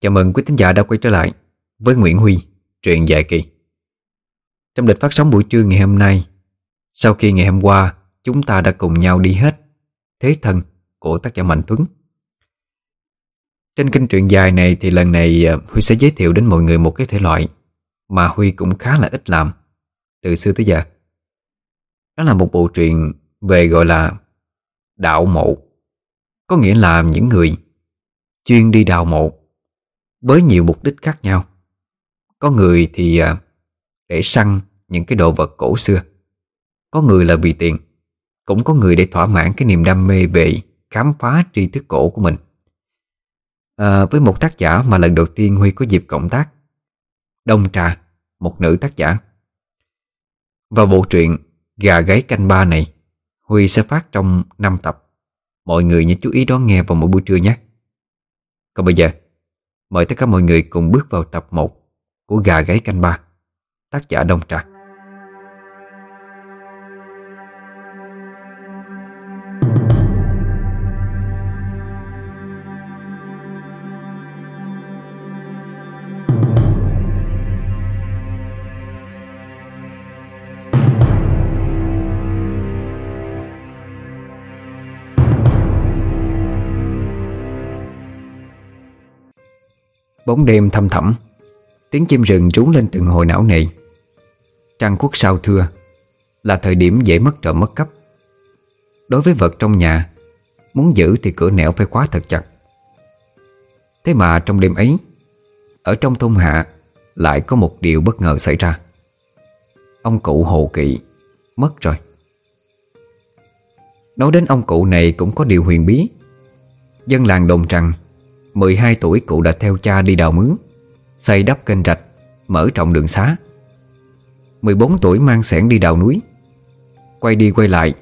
Chào mừng quý thính giả đã quay trở lại với Nguyễn Huy, truyện dài kỳ. Trong lịch phát sóng buổi trưa ngày hôm nay, sau khi ngày hôm qua chúng ta đã cùng nhau đi hết Thế thần của tác giả Mạnh Tuấn. Trên kênh truyện dài này thì lần này à, Huy sẽ giới thiệu đến mọi người một cái thể loại mà Huy cũng khá là ít làm từ xưa tới giờ. Đó là một bộ truyện về gọi là đạo mộ, có nghĩa là những người chuyên đi đào mộ với nhiều mục đích khác nhau. Có người thì à, để săn những cái đồ vật cổ xưa. Có người là vì tiền. Cũng có người để thỏa mãn cái niềm đam mê về khám phá tri thức cổ của mình. À, với một tác giả mà lần đầu tiên Huy có dịp cộng tác. Đông Trà, một nữ tác giả. Và bộ truyện Gà gáy canh ba này Huy sẽ phát trong 5 tập. Mọi người nhớ chú ý đón nghe vào mỗi buổi trưa nhé. Còn bây giờ, mời tất cả mọi người cùng bước vào tập 1 của Gà gáy canh ba, tác giả Đông Trà. Bóng đêm thâm thẳm. Tiếng chim rừng trú lên từng hồi não nề. Trăng quốc sao thưa, Là thời điểm dễ mất trộm mất cấp Đối với vật trong nhà, Muốn giữ thì cửa nẻo phải khóa thật chặt. Thế mà trong đêm ấy, Ở trong thôn hạ Lại có một điều bất ngờ xảy ra. Ông cụ hồ kỵ Mất rồi. Nói đến ông cụ này cũng có điều huyền bí. Dân làng đồn rằng 12 tuổi cụ đã theo cha đi đào mướn, Xây đắp kênh rạch, Mở rộng đường xá. 14 tuổi mang sẻn đi đào núi. Quay đi quay lại,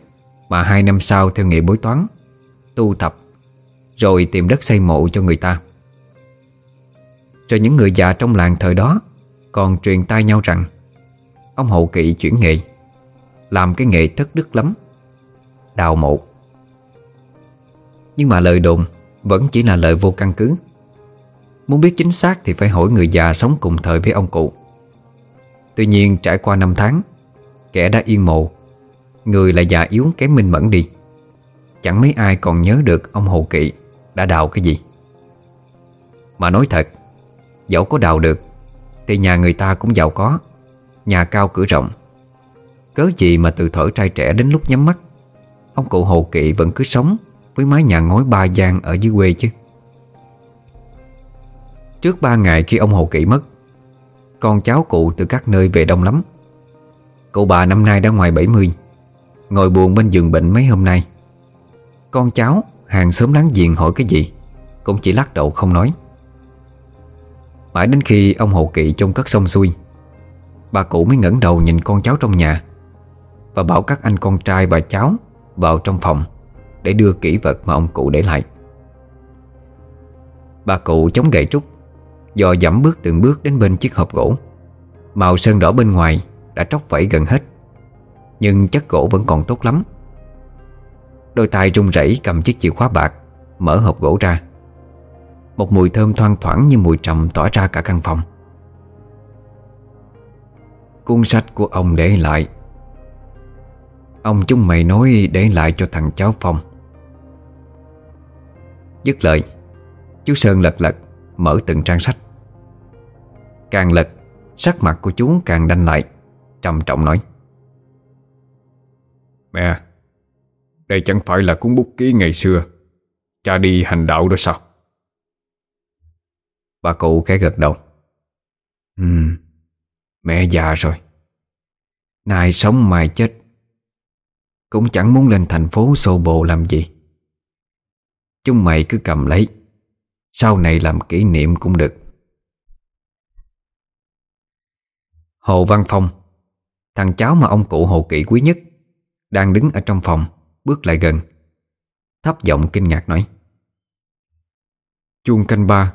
Mà hai năm sau theo nghề bối toán, Tu tập, Rồi tìm đất xây mộ cho người ta. Rồi những người già trong làng thời đó Còn truyền tai nhau rằng, Ông hậu kỵ chuyển nghề, Làm cái nghề thất đức lắm, Đào mộ. Nhưng mà lời đồn vẫn chỉ là lời vô căn cứ. Muốn biết chính xác thì phải hỏi người già sống cùng thời với ông cụ. Tuy nhiên, trải qua năm tháng, Kẻ đã yên mộ, Người lại già yếu kém minh mẫn đi. Chẳng mấy ai còn nhớ được ông Hồ Kỵ đã đào cái gì. Mà nói thật, Dẫu có đào được, Thì nhà người ta cũng giàu có, Nhà cao cửa rộng. Cớ gì mà từ thở trai trẻ đến lúc nhắm mắt, Ông cụ Hồ Kỵ vẫn cứ sống với mái nhà ngói ba gian ở dưới quê chứ. Trước ba ngày khi ông Hồ Kỵ mất, Con cháu cụ từ các nơi về đông lắm. Cụ bà năm nay đã ngoài 70 Ngồi buồn bên giường bệnh mấy hôm nay. Con cháu hàng xóm láng giềng hỏi cái gì Cũng chỉ lắc đầu không nói. Mãi đến khi ông Hồ Kỵ chôn cất xong xuôi, Bà cụ mới ngẩng đầu nhìn con cháu trong nhà Và bảo các anh con trai và cháu Vào trong phòng để đưa kỹ vật mà ông cụ để lại. Bà cụ chống gậy trúc Dò dẫm bước từng bước đến bên chiếc hộp gỗ. Màu sơn đỏ bên ngoài Đã tróc vẫy gần hết, Nhưng chất gỗ vẫn còn tốt lắm. Đôi tay run rẩy cầm chiếc chìa khóa bạc, Mở hộp gỗ ra. Một mùi thơm thoang thoảng như mùi trầm tỏa ra cả căn phòng. Cuốn sách của ông để lại. Ông chúng mày nói để lại cho thằng cháu Phong. Dứt lời. Chú Sơn lật lật Mở từng trang sách. Càng lật Sắc mặt của chú càng đanh lại Trầm trọng nói. Mẹ Đây chẳng phải là cuốn bút ký ngày xưa. Cha đi hành đạo đó sao? Bà cụ khẽ gật đầu. Ừ. Mẹ già rồi. Nay sống mai chết Cũng chẳng muốn lên thành phố xô bồ làm gì Chúng mày cứ cầm lấy. Sau này làm kỷ niệm cũng được. Hồ Văn Phong, Thằng cháu mà ông cụ Hồ Kỷ quý nhất, Đang đứng ở trong phòng, Bước lại gần. Thấp giọng kinh ngạc nói. Chuông canh ba.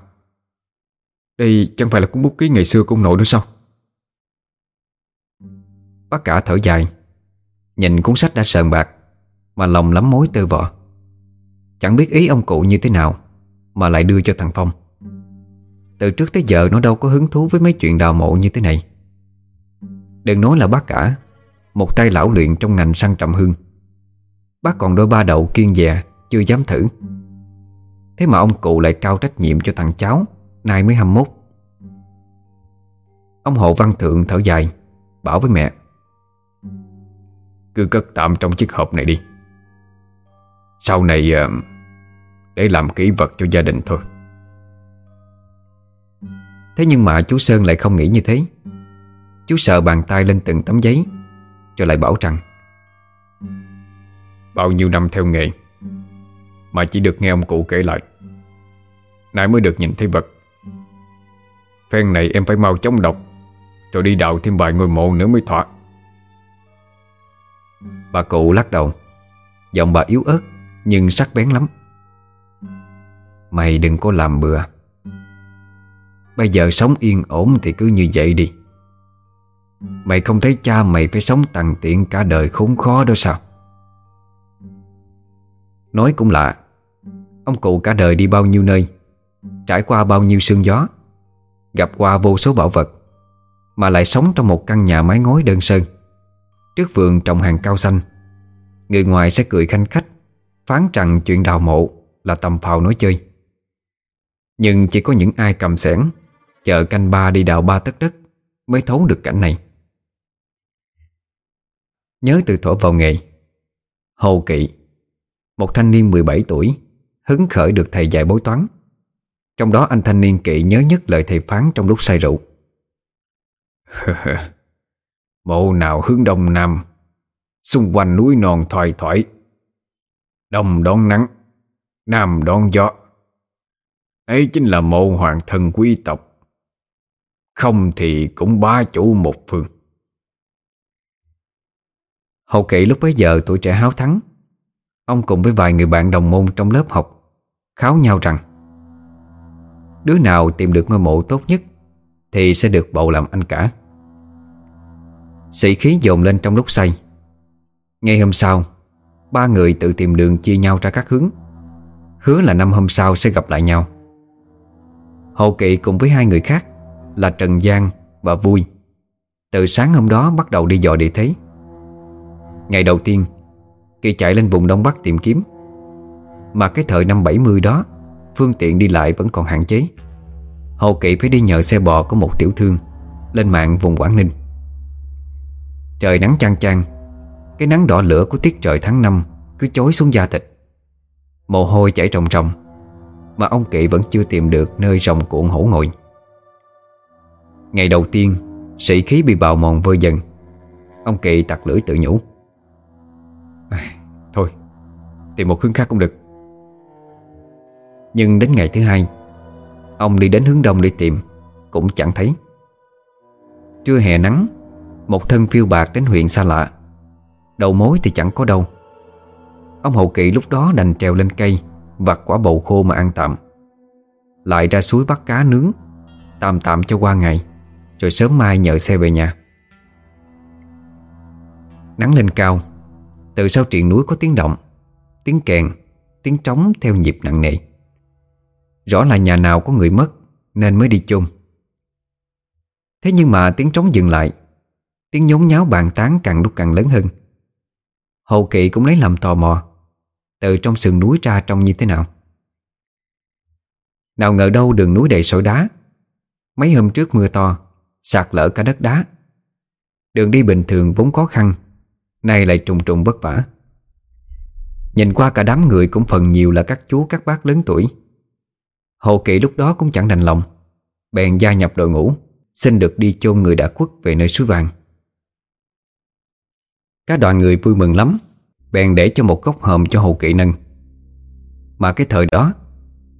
Đây chẳng phải là cuốn bút ký ngày xưa của ông nội nữa sao? Bác cả thở dài. Nhìn cuốn sách đã sờn bạc, Mà lòng lắm mối tơ vọ Chẳng biết ý ông cụ như thế nào, Mà lại đưa cho thằng Phong. Từ trước tới giờ nó đâu có hứng thú với mấy chuyện đào mộ như thế này. Đừng nói là bác cả, Một tay lão luyện trong ngành săn trầm hương. Bác còn đôi ba đậu kiên dè, Chưa dám thử. Thế mà ông cụ lại trao trách nhiệm cho thằng cháu, Nay mới 21 Ông Hồ Văn Thượng thở dài, Bảo với mẹ, Cứ cất tạm trong chiếc hộp này đi. Sau này ờ, Để làm kỹ vật cho gia đình thôi. Thế nhưng mà chú Sơn lại không nghĩ như thế. Chú sợ bàn tay lên từng tấm giấy, Rồi lại bảo rằng, Bao nhiêu năm theo nghề, Mà chỉ được nghe ông cụ kể lại. Nãy mới được nhìn thấy vật. Phen này em phải mau chống độc Rồi đi đào thêm vài ngôi mộ nữa mới thỏa. Bà cụ lắc đầu. Giọng bà yếu ớt. Nhưng sắc bén lắm. Mày đừng có làm bừa. Bây giờ sống yên ổn thì cứ như vậy đi. Mày không thấy cha mày phải sống tằn tiện cả đời khốn khó đó sao? Nói cũng lạ. Ông cụ cả đời đi bao nhiêu nơi, Trải qua bao nhiêu sương gió, Gặp qua vô số bảo vật, Mà lại sống trong một căn nhà mái ngói đơn sơ. Trước vườn trồng hàng cao xanh, Người ngoài sẽ cười khanh khách. Phán rằng chuyện đào mộ Là tầm phào nói chơi. Nhưng chỉ có những ai cầm sẻn, Chờ canh ba đi đào ba tấc đất Mới thấu được cảnh này. Nhớ từ thuở vào nghề, Hồ Kỵ, Một thanh niên 17 tuổi, Hứng khởi được thầy dạy bối toán. Trong đó anh thanh niên kỵ nhớ nhất lời thầy phán trong lúc say rượu. Mộ nào hướng đông nam, Xung quanh núi non thoải thoải. Đông đón nắng, Nam đón gió. Ấy chính là mộ hoàng thân quý tộc. Không thì cũng bá chủ một phương. Hậu kỵ lúc bấy giờ tuổi trẻ háo thắng, Ông cùng với vài người bạn đồng môn trong lớp học Kháo nhau rằng, Đứa nào tìm được ngôi mộ tốt nhất Thì sẽ được bầu làm anh cả. Sĩ khí dồn lên trong lúc say. Ngay hôm sau Ba người tự tìm đường chia nhau ra các hướng. Hứa là năm hôm sau sẽ gặp lại nhau. Hồ Kỵ cùng với hai người khác Là Trần Giang và Vui. Từ sáng hôm đó bắt đầu đi dò địa thế. Ngày đầu tiên Kỳ chạy lên vùng Đông Bắc tìm kiếm, Mà cái thời năm 70 đó, Phương tiện đi lại vẫn còn hạn chế. Hồ Kỵ phải đi nhờ xe bò của một tiểu thương Lên mạng vùng Quảng Ninh. Trời nắng chang chang cái nắng đỏ lửa của tiết trời tháng 5 Cứ chối xuống da thịt. Mồ hôi chảy ròng ròng, Mà ông Kỵ vẫn chưa tìm được nơi rồng cuộn hổ ngồi. Ngày đầu tiên, Sĩ khí bị bào mòn vơi dần. Ông Kỵ tặc lưỡi tự nhủ. Thôi, Tìm một hướng khác cũng được. Nhưng đến ngày thứ hai, Ông đi đến hướng đông để tìm, Cũng chẳng thấy. Trưa hè nắng, Một thân phiêu bạc đến huyện xa lạ. Đầu mối thì chẳng có đâu. Ông hậu kỵ lúc đó đành trèo lên cây Vặt quả bầu khô mà ăn tạm. Lại ra suối bắt cá nướng, Tạm tạm cho qua ngày, Rồi sớm mai nhờ xe về nhà. Nắng lên cao, từ sau triền núi có tiếng động, Tiếng kèn, Tiếng trống theo nhịp nặng nề. Rõ là nhà nào có người mất Nên mới đi chung. Thế nhưng mà tiếng trống dừng lại, Tiếng nhốn nháo bàn tán càng lúc càng lớn hơn. Hồ Kỵ cũng lấy làm tò mò, Từ trong sườn núi ra trông như thế nào. Nào ngờ đâu đường núi đầy sỏi đá. Mấy hôm trước mưa to, Sạt lở cả đất đá. Đường đi bình thường vốn khó khăn, Nay lại trùng trùng vất vả. Nhìn qua cả đám người cũng phần nhiều là các chú, các bác lớn tuổi. Hồ Kỵ lúc đó cũng chẳng đành lòng, Bèn gia nhập đội ngũ, Xin được đi chôn người đã khuất về nơi suối vàng. Các đoàn người vui mừng lắm Bèn để cho một góc hòm cho Hồ Kỵ nâng. Mà cái thời đó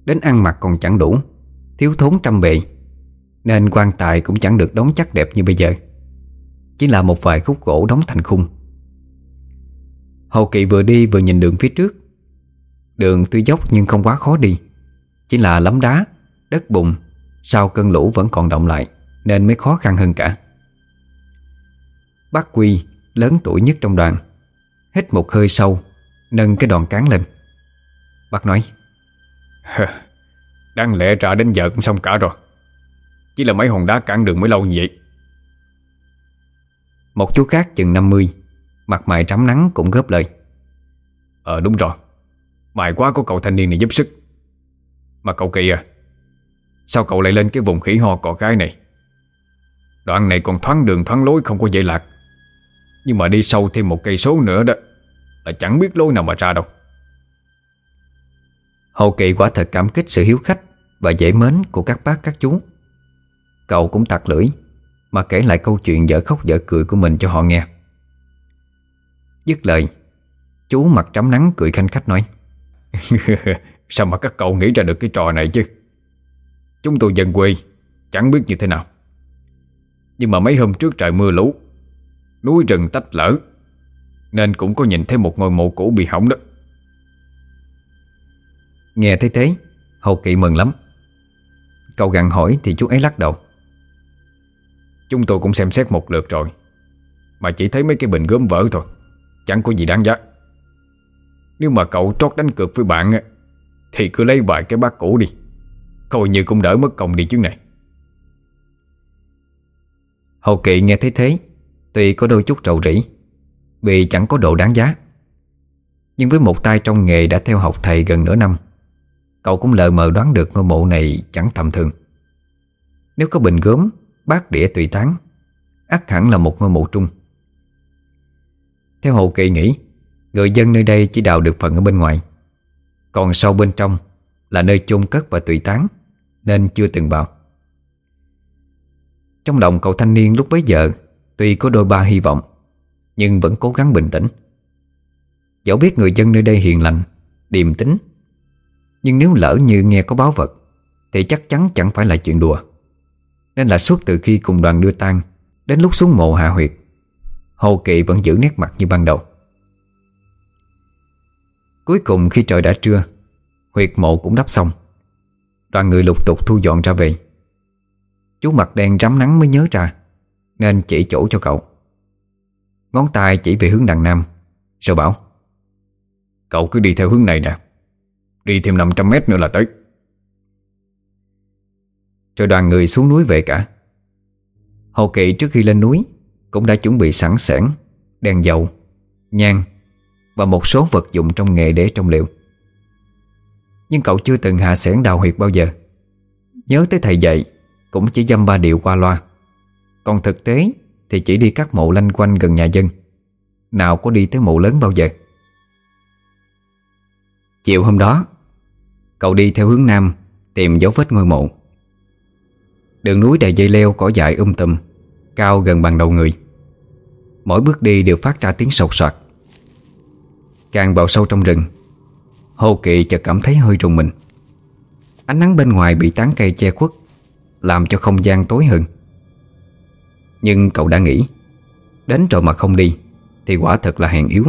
Đến ăn mặc còn chẳng đủ Thiếu thốn trăm bề Nên quan tài cũng chẳng được đóng chắc đẹp như bây giờ. Chỉ là một vài khúc gỗ đóng thành khung. Hồ Kỵ vừa đi vừa nhìn đường phía trước. Đường tuy dốc nhưng không quá khó đi Chỉ là lắm đá, đất bùn Sau cơn lũ vẫn còn động lại Nên mới khó khăn hơn cả. Bác Quy Lớn tuổi nhất trong đoàn. Hít một hơi sâu Nâng cái đòn cán lên. Bác nói Đáng lẽ trả đến giờ cũng xong cả rồi. Chỉ là mấy hòn đá cản đường mới lâu như vậy. Một chú khác chừng 50 Mặt mày trắm nắng cũng góp lời. Ờ đúng rồi. Mày quá có cậu thanh niên này giúp sức. Mà cậu kỳ à Sao cậu lại lên cái vùng khỉ ho cỏ cái này? Đoạn này còn thoáng đường thoáng lối không có dễ lạc Nhưng mà đi sâu thêm một cây số nữa đó Là chẳng biết lối nào mà ra đâu. Hậu kỳ quả thật cảm kích sự hiếu khách Và dễ mến của các bác các chú. Cậu cũng tặc lưỡi Mà kể lại câu chuyện dở khóc dở cười của mình cho họ nghe. Dứt lời Chú mặt trắm nắng cười khanh khách nói Sao mà các cậu nghĩ ra được cái trò này chứ? Chúng tôi dân quê Chẳng biết như thế nào. Nhưng mà mấy hôm trước trời mưa lũ Núi rừng tách lở. Nên cũng có nhìn thấy một ngôi mộ cũ bị hỏng đó. Nghe thấy thế, Hầu kỵ mừng lắm. Cậu gặn hỏi thì chú ấy lắc đầu. Chúng tôi cũng xem xét một lượt rồi, Mà chỉ thấy mấy cái bình gốm vỡ thôi, Chẳng có gì đáng giá. Nếu mà cậu trót đánh cược với bạn Thì cứ lấy vài cái bát cũ đi, Coi như cũng đỡ mất công đi chứ này. Hầu kỵ nghe thấy thế Tuy có đôi chút rầu rĩ, Vì chẳng có độ đáng giá. Nhưng với một tay trong nghề đã theo học thầy gần nửa năm Cậu cũng lờ mờ đoán được ngôi mộ này chẳng tầm thường. Nếu có bình gốm, bát đĩa tùy tán ắt hẳn là một ngôi mộ trung. Theo Hồ Kỳ nghĩ Người dân nơi đây chỉ đào được phần ở bên ngoài. Còn sâu bên trong Là nơi chôn cất và tùy tán Nên chưa từng vào. Trong lòng cậu thanh niên lúc bấy giờ Tuy có đôi ba hy vọng, Nhưng vẫn cố gắng bình tĩnh. Dẫu biết người dân nơi đây hiền lành, Điềm tính Nhưng nếu lỡ như nghe có báo vật, Thì chắc chắn chẳng phải là chuyện đùa. Nên là suốt từ khi cùng đoàn đưa tang, Đến lúc xuống mộ hạ huyệt Hồ Kỵ vẫn giữ nét mặt như ban đầu. Cuối cùng khi trời đã trưa, Huyệt mộ cũng đắp xong. Đoàn người lục tục thu dọn ra về. Chú mặt đen rắm nắng mới nhớ ra nên chỉ chỗ cho cậu. Ngón tay chỉ về hướng đằng nam. Rồi bảo Cậu cứ đi theo hướng này nè Đi thêm 500 mét nữa là tới. Rồi đoàn người xuống núi về cả. Hồ Kỵ trước khi lên núi Cũng đã chuẩn bị sẵn sàng Đèn dầu, nhang Và một số vật dụng trong nghề để trong liệu Nhưng cậu chưa từng hạ sẻn đào huyệt bao giờ. Nhớ tới thầy dạy Cũng chỉ dăm ba điệu qua loa. Còn thực tế Thì chỉ đi các mộ lanh quanh gần nhà dân. Nào có đi tới mộ lớn bao giờ. Chiều hôm đó, Cậu đi theo hướng nam Tìm dấu vết ngôi mộ. Đường núi đầy dây leo cỏ dại um tùm, Cao gần bằng đầu người. Mỗi bước đi đều phát ra tiếng sột soạt. Càng vào sâu trong rừng, Hồ Kỵ chợt cảm thấy hơi rùng mình. Ánh nắng bên ngoài bị tán cây che khuất, Làm cho không gian tối hơn. Nhưng cậu đã nghĩ, Đến rồi mà không đi, Thì quả thật là hèn yếu.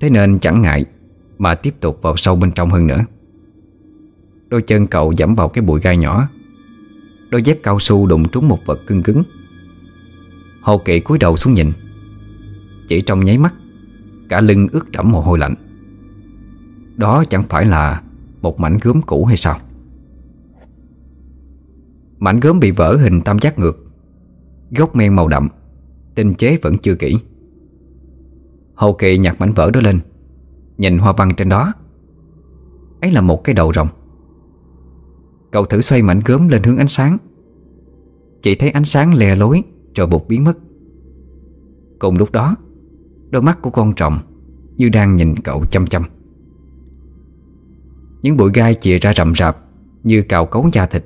Thế nên chẳng ngại Mà tiếp tục vào sâu bên trong hơn nữa. Đôi chân cậu dẫm vào cái bụi gai nhỏ. Đôi dép cao su đụng trúng một vật cứng cứng. Hồ Kỵ cúi đầu xuống nhìn. Chỉ trong nháy mắt, Cả lưng ướt đẫm mồ hôi lạnh. Đó chẳng phải là Một mảnh gốm cũ hay sao? Mảnh gốm bị vỡ hình tam giác ngược. Gốc men màu đậm, Tinh chế vẫn chưa kỹ. Hồ kỳ nhặt mảnh vỡ đó lên, Nhìn hoa văn trên đó. Ấy là một cái đầu rồng. Cậu thử xoay mảnh gốm lên hướng ánh sáng. Chỉ thấy ánh sáng lè lối Rồi bụt biến mất. Cùng lúc đó, Đôi mắt của con rồng Như đang nhìn cậu chăm chăm. Những bụi gai chìa ra rậm rạp Như cào cấu da thịt.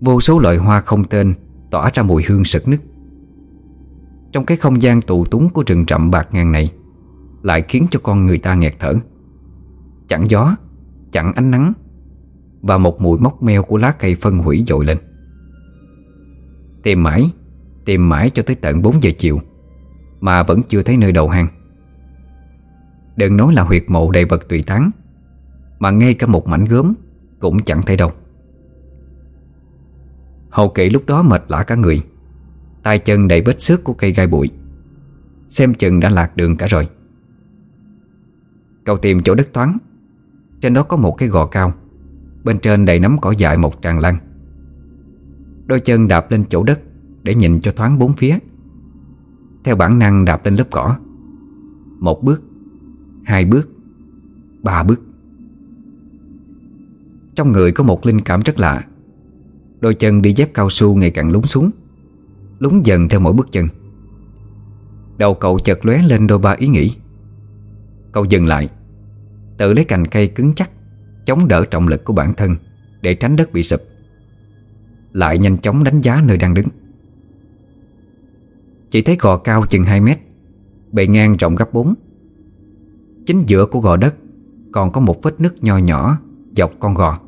Vô số loại hoa không tên Tỏa ra mùi hương sực nức. Trong cái không gian tù túng Của rừng rậm bạc ngàn này, Lại khiến cho con người ta nghẹt thở. Chẳng gió, Chẳng ánh nắng, và một mùi mốc meo của lá cây phân hủy dội lên. Tìm mãi Tìm mãi cho tới tận 4 giờ chiều, Mà vẫn chưa thấy nơi đầu hang. Đừng nói là huyệt mộ đầy vật tùy tán, Mà ngay cả một mảnh gớm Cũng chẳng thấy đâu. Hầu kỵ lúc đó mệt lã cả người. Tay chân đầy vết xước của cây gai bụi. Xem chừng đã lạc đường cả rồi. Cậu tìm chỗ đất thoáng. Trên đó có một cái gò cao. Bên trên đầy nắm cỏ dại một tràn lan. Đôi chân đạp lên chỗ đất Để nhìn cho thoáng bốn phía. Theo bản năng đạp lên lớp cỏ. Một bước, Hai bước, Ba bước. Trong người có một linh cảm rất lạ. Đôi chân đi dép cao su ngày càng lún xuống, Lún dần theo mỗi bước chân. Đầu cậu chợt lóe lên đôi ba ý nghĩ. Cậu dừng lại, Tự lấy cành cây cứng chắc, Chống đỡ trọng lực của bản thân Để tránh đất bị sụp. Lại nhanh chóng đánh giá nơi đang đứng. Chỉ thấy gò cao chừng 2 mét, Bề ngang rộng gấp 4 Chính giữa của gò đất Còn có một vết nứt nho nhỏ Dọc con gò.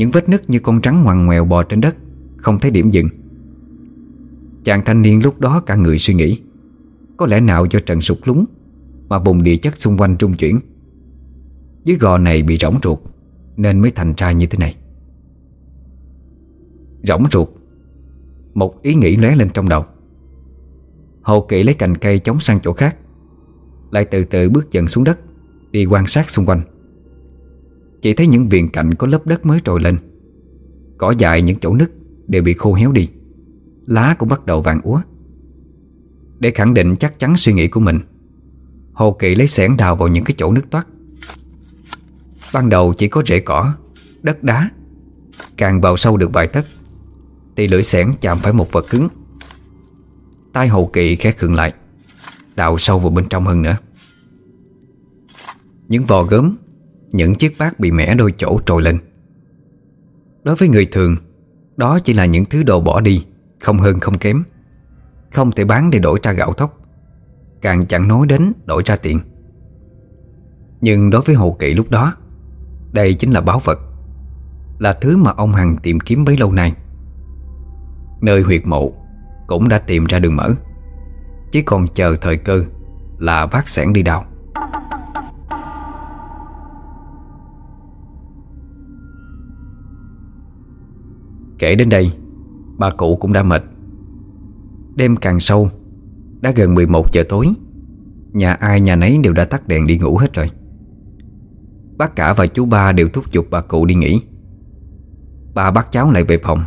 Những vết nứt như con trắng ngoằn ngoèo bò trên đất, Không thấy điểm dừng. Chàng thanh niên lúc đó cả người suy nghĩ, Có lẽ nào do trận sụt lúng Mà vùng địa chất xung quanh trung chuyển. Dưới gò này bị rỗng ruột Nên mới thành ra như thế này. Rỗng ruột, Một ý nghĩ lóe lên trong đầu. Hồ Kỵ lấy cành cây chống sang chỗ khác, Lại từ từ bước dần xuống đất, Đi quan sát xung quanh. Chỉ thấy những viền cạnh có lớp đất mới trồi lên. Cỏ dại những chỗ nứt Đều bị khô héo đi. Lá cũng bắt đầu vàng úa. Để khẳng định chắc chắn suy nghĩ của mình, Hồ kỳ lấy xẻng đào vào những cái chỗ nứt toát. Ban đầu chỉ có rễ cỏ, Đất đá. Càng vào sâu được vài tấc, Thì lưỡi xẻng chạm phải một vật cứng. Tay Hồ kỳ khẽ khựng lại, Đào sâu vào bên trong hơn nữa. Những vò gớm những chiếc bát bị mẻ đôi chỗ trồi lên. Đối với người thường, Đó chỉ là những thứ đồ bỏ đi, không hơn không kém. Không thể bán để đổi ra gạo thóc, Càng chẳng nói đến đổi ra tiền. Nhưng đối với Hồ Kỵ lúc đó, Đây chính là báo vật, Là thứ mà ông Hằng tìm kiếm bấy lâu nay. Nơi huyệt mộ Cũng đã tìm ra đường mở, Chỉ còn chờ thời cơ Là vác sẻn đi đào. Kể đến đây, Bà cụ cũng đã mệt. Đêm càng sâu, Đã gần 11 giờ tối, Nhà ai nhà nấy đều đã tắt đèn đi ngủ hết rồi. Bác cả và chú ba đều thúc giục bà cụ đi nghỉ. Bà bắt cháu lại về phòng.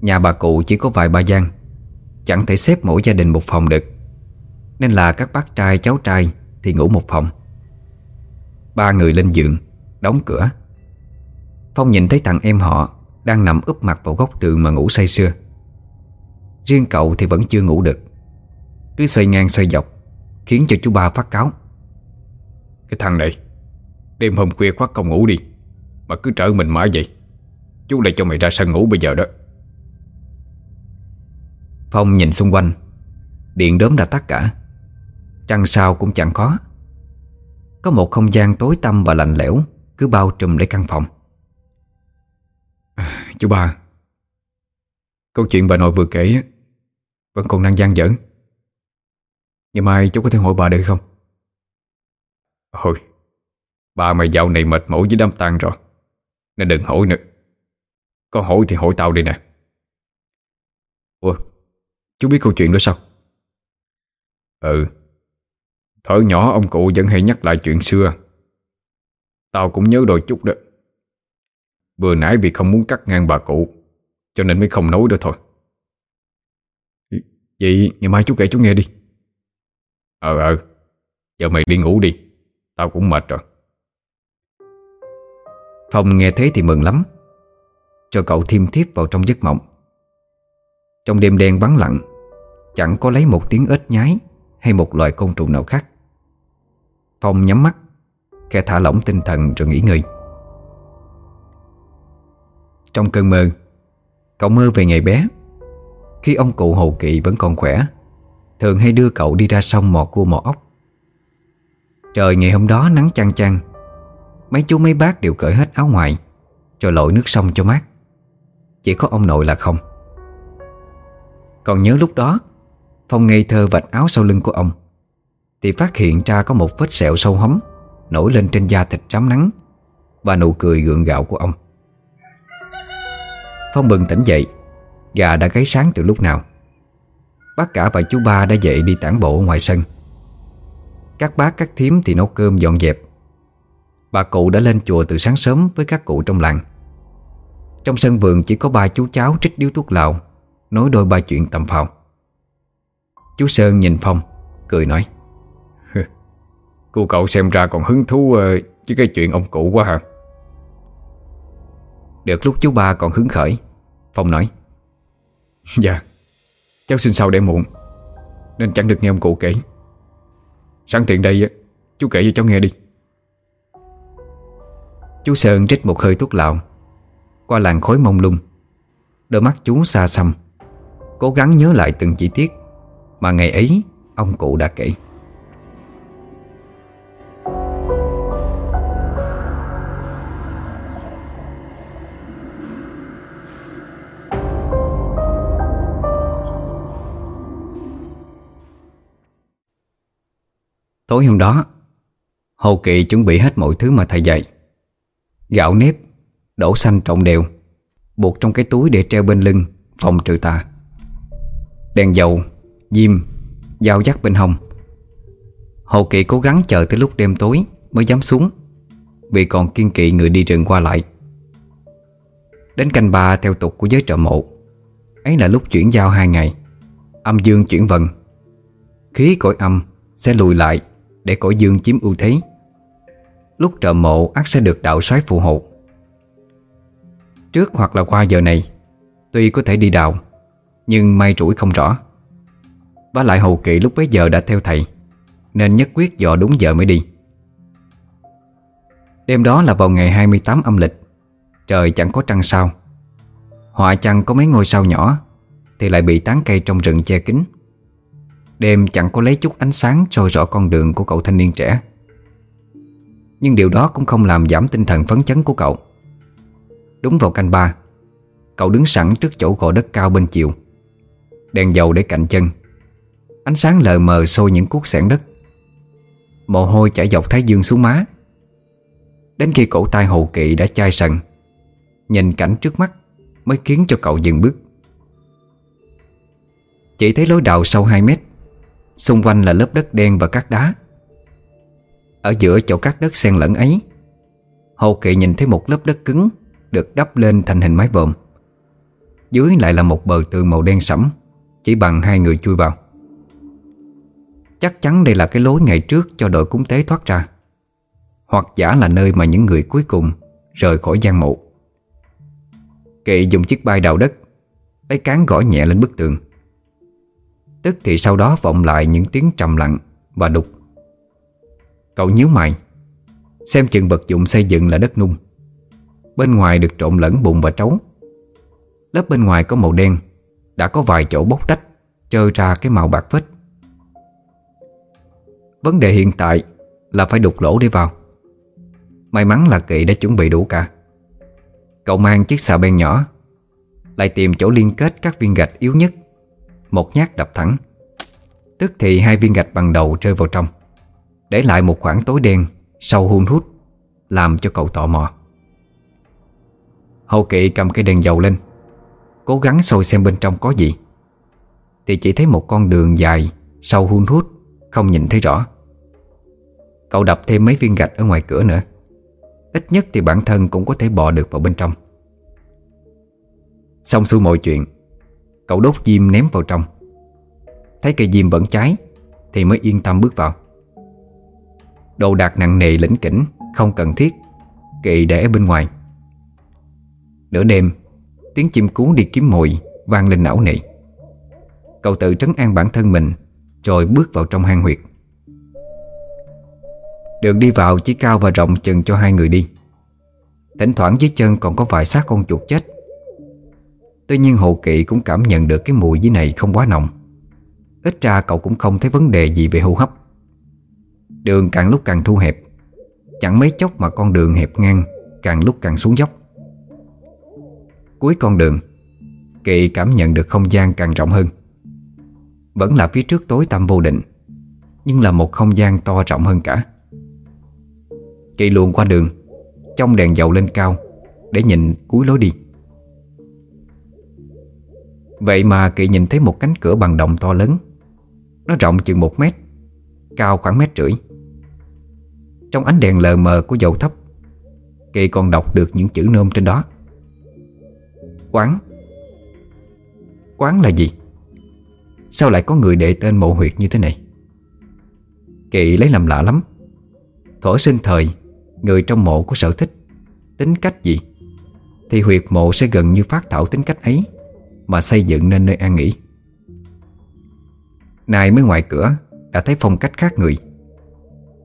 Nhà bà cụ chỉ có vài ba gian, Chẳng thể xếp mỗi gia đình một phòng được, Nên là các bác trai, cháu trai Thì ngủ một phòng. Ba người lên giường, Đóng cửa. Phong nhìn thấy thằng em họ đang nằm úp mặt vào góc tường mà ngủ say sưa. Riêng cậu thì vẫn chưa ngủ được. Cứ xoay ngang xoay dọc Khiến cho chú ba phát cáo. Cái thằng này Đêm hôm khuya khoác không ngủ đi Mà cứ trở mình mãi vậy. Chú lại cho mày ra sân ngủ bây giờ đó. Phong nhìn xung quanh Điện đốm đã tắt cả. Trăng sao cũng chẳng có. Có một không gian tối tăm và lạnh lẽo Cứ bao trùm lấy căn phòng Chú ba Câu chuyện bà nội vừa kể Vẫn còn đang gian dở. Ngày mai chú có thể hỏi bà được không? Thôi Bà mày dạo này mệt mỏi với đám tang rồi Nên đừng hỏi nữa. Có hỏi thì hỏi tao đi nè. Ủa Chú biết câu chuyện đó sao? Ừ Thở nhỏ ông cụ vẫn hay nhắc lại chuyện xưa. Tao cũng nhớ đôi chút đó Vừa nãy vì không muốn cắt ngang bà cụ, Cho nên mới không nói nữa thôi. Vậy ngày mai chú kể chú nghe đi. Ờ ờ Giờ mày đi ngủ đi, Tao cũng mệt rồi. Phong nghe thế thì mừng lắm, Cho cậu thêm thiếp vào trong giấc mộng. Trong đêm đen vắng lặng, Chẳng có lấy một tiếng ếch nhái Hay một loài côn trùng nào khác. Phong nhắm mắt Khe thả lỏng tinh thần rồi nghỉ ngơi trong cơn mơ. Cậu mơ về ngày bé. Khi ông cụ Hồ Kỵ vẫn còn khỏe, Thường hay đưa cậu đi ra sông mò cua mò ốc. Trời ngày hôm đó nắng chang chang, Mấy chú mấy bác đều cởi hết áo ngoài Rồi lội nước sông cho mát. Chỉ có ông nội là không. Còn nhớ lúc đó Phong ngây thơ vạch áo sau lưng của ông, Thì phát hiện ra có một vết sẹo sâu hóm Nổi lên trên da thịt rám nắng Và nụ cười gượng gạo của ông. Phong bừng tỉnh dậy. Gà đã gáy sáng từ lúc nào. Bác cả và chú ba đã dậy đi tản bộ ngoài sân. Các bác, các thím thì nấu cơm dọn dẹp. Bà cụ đã lên chùa từ sáng sớm với các cụ trong làng. Trong sân vườn chỉ có ba chú cháu trích điếu thuốc lào, Nói đôi ba chuyện tầm phào. Chú Sơn nhìn Phong, Cười nói, Cô cậu xem ra còn hứng thú ờ, Với cái chuyện ông cụ quá hả? Được lúc chú ba còn hứng khởi Phong nói. Dạ Cháu xin sau để muộn Nên chẳng được nghe ông cụ kể. Sẵn tiện đây Chú kể cho cháu nghe đi. Chú Sơn trích một hơi thuốc lạo Qua làn khói mông lung. Đôi mắt chú xa xăm Cố gắng nhớ lại từng chi tiết Mà ngày ấy ông cụ đã kể Tối hôm đó Hồ kỳ chuẩn bị hết mọi thứ mà thầy dạy. Gạo nếp Đổ xanh trộn đều Buộc trong cái túi để treo bên lưng Phòng trừ tà. Đèn dầu, diêm Dao dắt bên hông. Hồ kỳ cố gắng chờ tới lúc đêm tối Mới dám xuống Vì còn kiên kỵ người đi rừng qua lại. Đến canh ba theo tục của giới trợ mộ Ấy là lúc chuyển giao hai ngày. Âm dương chuyển vận. Khí cõi âm sẽ lùi lại. Để cõi dương chiếm ưu thế. Lúc trợ mộ ắt sẽ được đạo soái phù hộ. Trước hoặc là qua giờ này, Tuy có thể đi đào Nhưng may rủi không rõ. Và lại hầu kỵ lúc bấy giờ đã theo thầy, Nên nhất quyết dò đúng giờ mới đi. Đêm đó là vào ngày 28 âm lịch, Trời chẳng có trăng sao. Họa chăng có mấy ngôi sao nhỏ, Thì lại bị tán cây trong rừng che kín. Đêm chẳng có lấy chút ánh sáng soi rõ con đường của cậu thanh niên trẻ. Nhưng điều đó cũng không làm giảm tinh thần phấn chấn của cậu. Đúng vào canh ba, Cậu đứng sẵn trước chỗ gò đất cao bên chiều, Đèn dầu để cạnh chân. Ánh sáng lờ mờ sôi những cuốc sẻn đất. Mồ hôi chảy dọc thái dương xuống má. Đến khi cổ tay hồ kỵ đã chai sần, Nhìn cảnh trước mắt Mới khiến cho cậu dừng bước. Chỉ thấy lối đào sâu 2 mét Xung quanh là lớp đất đen và cát đá. Ở giữa chỗ cát đất xen lẫn ấy, Hồ Kỵ nhìn thấy một lớp đất cứng Được đắp lên thành hình mái vòm. Dưới lại là một bờ tường màu đen sẫm, Chỉ bằng hai người chui vào. Chắc chắn đây là cái lối ngày trước Cho đội cúng tế thoát ra, Hoặc giả là nơi mà những người cuối cùng Rời khỏi gian mộ. Kỵ dùng chiếc bay đào đất Lấy cán gõ nhẹ lên bức tường. Tức thì sau đó vọng lại những tiếng trầm lặng Và đục. Cậu nhíu mày, Xem chừng vật dụng xây dựng là đất nung. Bên ngoài được trộn lẫn bùn và trấu. Lớp bên ngoài có màu đen, Đã có vài chỗ bốc tách, Trơ ra cái màu bạc phết. Vấn đề hiện tại Là phải đục lỗ để vào. May mắn là kỵ đã chuẩn bị đủ cả. Cậu mang chiếc xà beng nhỏ, Lại tìm chỗ liên kết các viên gạch yếu nhất. Một nhát đập thẳng. Tức thì hai viên gạch bằng đầu rơi vào trong. Để lại một khoảng tối đen Sâu hun hút, Làm cho cậu tò mò. Hậu kỵ cầm cây đèn dầu lên, Cố gắng soi xem bên trong có gì. Thì chỉ thấy một con đường dài Sâu hun hút, Không nhìn thấy rõ. Cậu đập thêm mấy viên gạch ở ngoài cửa nữa. Ít nhất thì bản thân cũng có thể bò được vào bên trong. Xong xuôi mọi chuyện Cậu đốt diêm ném vào trong. Thấy cây diêm vẫn cháy, Thì mới yên tâm bước vào. Đồ đạc nặng nề lĩnh kỉnh, Không cần thiết Kỵ để bên ngoài. Nửa đêm, Tiếng chim cú đi kiếm mồi Vang lên não nị Cậu tự trấn an bản thân mình, Rồi bước vào trong hang huyệt. Đường đi vào chỉ cao và rộng chừng cho hai người đi. Thỉnh thoảng dưới chân còn có vài xác con chuột chết. Tuy nhiên Hồ Kỵ cũng cảm nhận được cái mùi dưới này không quá nồng. Ít ra cậu cũng không thấy vấn đề gì về hô hấp. Đường càng lúc càng thu hẹp, Chẳng mấy chốc mà con đường hẹp ngang Càng lúc càng xuống dốc. Cuối con đường, Kỵ cảm nhận được không gian càng rộng hơn. Vẫn là phía trước tối tăm vô định, Nhưng là một không gian to rộng hơn cả. Kỵ luồn qua đường, Trong đèn dầu lên cao, Để nhìn cuối lối đi. Vậy mà Kỵ nhìn thấy một cánh cửa bằng đồng to lớn. Nó rộng chừng một mét, Cao khoảng mét rưỡi. Trong ánh đèn lờ mờ của dầu thấp, Kỵ còn đọc được những chữ nôm trên đó. Quán. Quán là gì? Sao lại có người đệ tên mộ huyệt như thế này? Kỵ lấy làm lạ lắm. Thổ sinh thời, Người trong mộ có sở thích, Tính cách gì? Thì huyệt mộ sẽ gần như phát thảo tính cách ấy. Mà xây dựng nên nơi an nghỉ. Này mới ngoài cửa, Đã thấy phong cách khác người.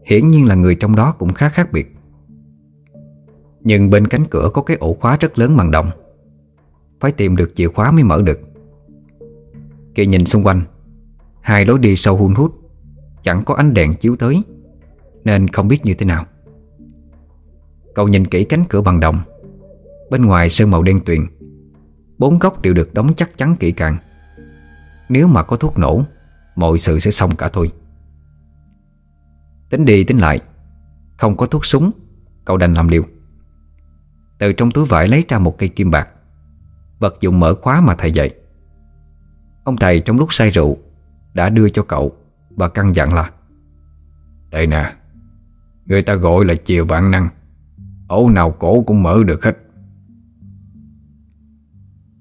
Hiển nhiên là người trong đó cũng khá khác biệt. Nhưng bên cánh cửa có cái ổ khóa rất lớn bằng đồng. Phải tìm được chìa khóa mới mở được. Kỳ nhìn xung quanh, Hai lối đi sâu hun hút Chẳng có ánh đèn chiếu tới, Nên không biết như thế nào. Cậu nhìn kỹ cánh cửa bằng đồng. Bên ngoài sơn màu đen tuyền Bốn góc đều được đóng chắc chắn kỹ càng. Nếu mà có thuốc nổ, Mọi sự sẽ xong cả thôi. Tính đi tính lại, Không có thuốc súng, Cậu đành làm liều. Từ trong túi vải lấy ra một cây kim bạc, Vật dụng mở khóa mà thầy dạy. Ông thầy trong lúc say rượu Đã đưa cho cậu Và căn dặn là, Đây nè, Người ta gọi là chiều vạn năng, Ổ nào cổ cũng mở được hết.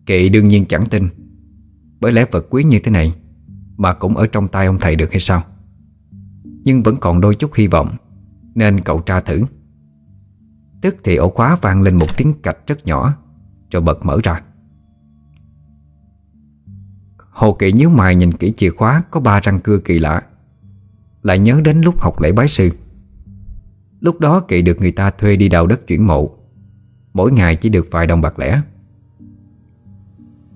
Kỵ đương nhiên chẳng tin. Bởi lẽ vật quý như thế này Mà cũng ở trong tay ông thầy được hay sao? Nhưng vẫn còn đôi chút hy vọng, Nên cậu tra thử. Tức thì ổ khóa vang lên một tiếng cạch rất nhỏ, Rồi bật mở ra. Hồ Kỵ nhíu mày nhìn kỹ chìa khóa Có ba răng cưa kỳ lạ. Lại nhớ đến lúc học lễ bái sư. Lúc đó Kỵ được người ta thuê đi đào đất chuyển mộ. Mỗi ngày chỉ được vài đồng bạc lẻ.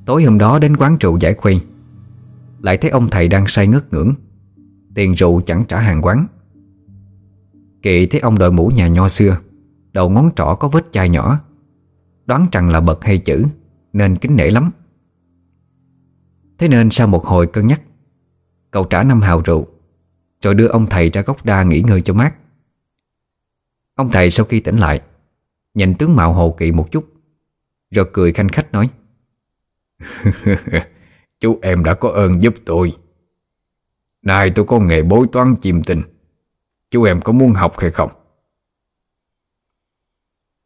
Tối hôm đó đến quán rượu giải khuây, Lại thấy ông thầy đang say ngất ngưỡng, Tiền rượu chẳng trả hàng quán. Kỵ thấy ông đội mũ nhà nho xưa, Đầu ngón trỏ có vết chai nhỏ, Đoán rằng là bậc hay chữ, Nên kính nể lắm. Thế nên sau một hồi cân nhắc, Cậu trả năm hào rượu, Rồi đưa ông thầy ra gốc đa nghỉ ngơi cho mát. Ông thầy sau khi tỉnh lại, Nhìn tướng mạo hồ kỵ một chút, Rồi cười khanh khách nói Chú em đã có ơn giúp tôi. Này tôi có nghề bối toán chìm tình Chú em có muốn học hay không?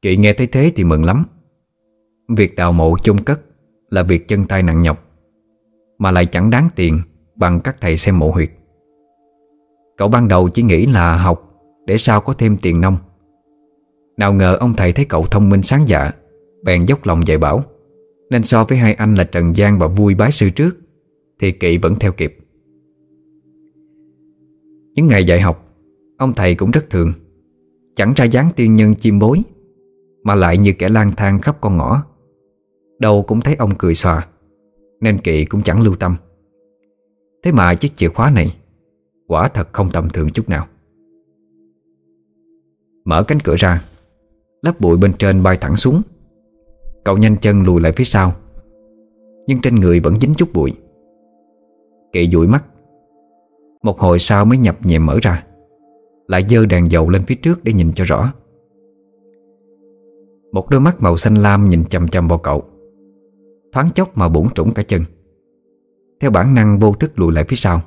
Kỵ nghe thấy thế thì mừng lắm. Việc đào mộ chung cất Là việc chân tay nặng nhọc, Mà lại chẳng đáng tiền Bằng các thầy xem mộ huyệt. Cậu ban đầu chỉ nghĩ là học Để sao có thêm tiền nông Nào ngờ ông thầy thấy cậu thông minh sáng dạ Bèn dốc lòng dạy bảo. Nên so với hai anh là Trần Giang và Vui bái sư trước, Thì Kỵ vẫn theo kịp. Những ngày dạy học, Ông thầy cũng rất thường. Chẳng ra dáng tiên nhân chim bối, Mà lại như kẻ lang thang khắp con ngõ. Đâu cũng thấy ông cười xòa, Nên Kỵ cũng chẳng lưu tâm. Thế mà chiếc chìa khóa này, Quả thật không tầm thường chút nào. Mở cánh cửa ra, Lớp bụi bên trên bay thẳng xuống. Cậu nhanh chân lùi lại phía sau. Nhưng trên người vẫn dính chút bụi. Kỵ dụi mắt. Một hồi sau mới nhập nhẹ mở ra. Lại dơ đèn dầu lên phía trước để nhìn cho rõ. Một đôi mắt màu xanh lam nhìn chầm chầm vào cậu. Thoáng chốc mà bủng trũng cả chân. Theo bản năng vô thức lùi lại phía sau.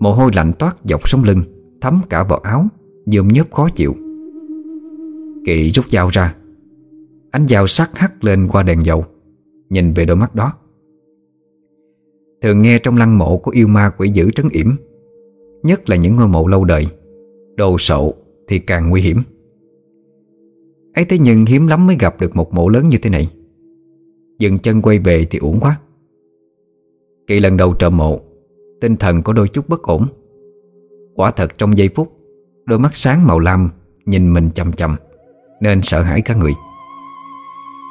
Mồ hôi lạnh toát dọc sống lưng, Thấm cả vào áo Dơm nhớp khó chịu. Kỵ rút dao ra. Ánh dao sắc hắt lên qua đèn dầu, Nhìn về đôi mắt đó. Thường nghe trong lăng mộ có yêu ma quỷ dữ trấn yểm, Nhất là những ngôi mộ lâu đời, Đồ sộ thì càng nguy hiểm. Ấy thế nhưng hiếm lắm mới gặp được một mộ lớn như thế này. Dừng chân quay về thì uổng quá. Kỳ lần đầu trợ mộ, Tinh thần có đôi chút bất ổn. Quả thật trong giây phút, Đôi mắt sáng màu lam Nhìn mình chầm chầm Nên sợ hãi cả người.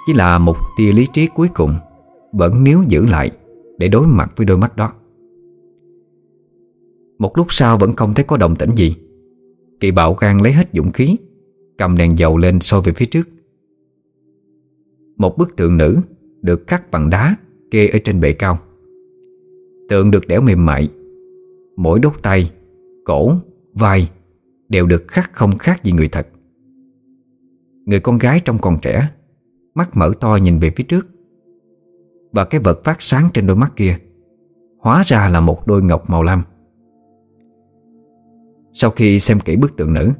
Chỉ là một tia lý trí cuối cùng Vẫn níu giữ lại Để đối mặt với đôi mắt đó. Một lúc sau vẫn không thấy có động tĩnh gì. Kỳ bạo gan lấy hết dũng khí Cầm đèn dầu lên soi về phía trước. Một bức tượng nữ Được khắc bằng đá Kê ở trên bệ cao. Tượng được đẽo mềm mại Mỗi đốt tay, cổ, vai Đều được khắc không khác gì người thật. Người con gái trong còn trẻ Mắt mở to nhìn về phía trước. Và cái vật phát sáng trên đôi mắt kia Hóa ra là một đôi ngọc màu lam. Sau khi xem kỹ bức tượng nữ,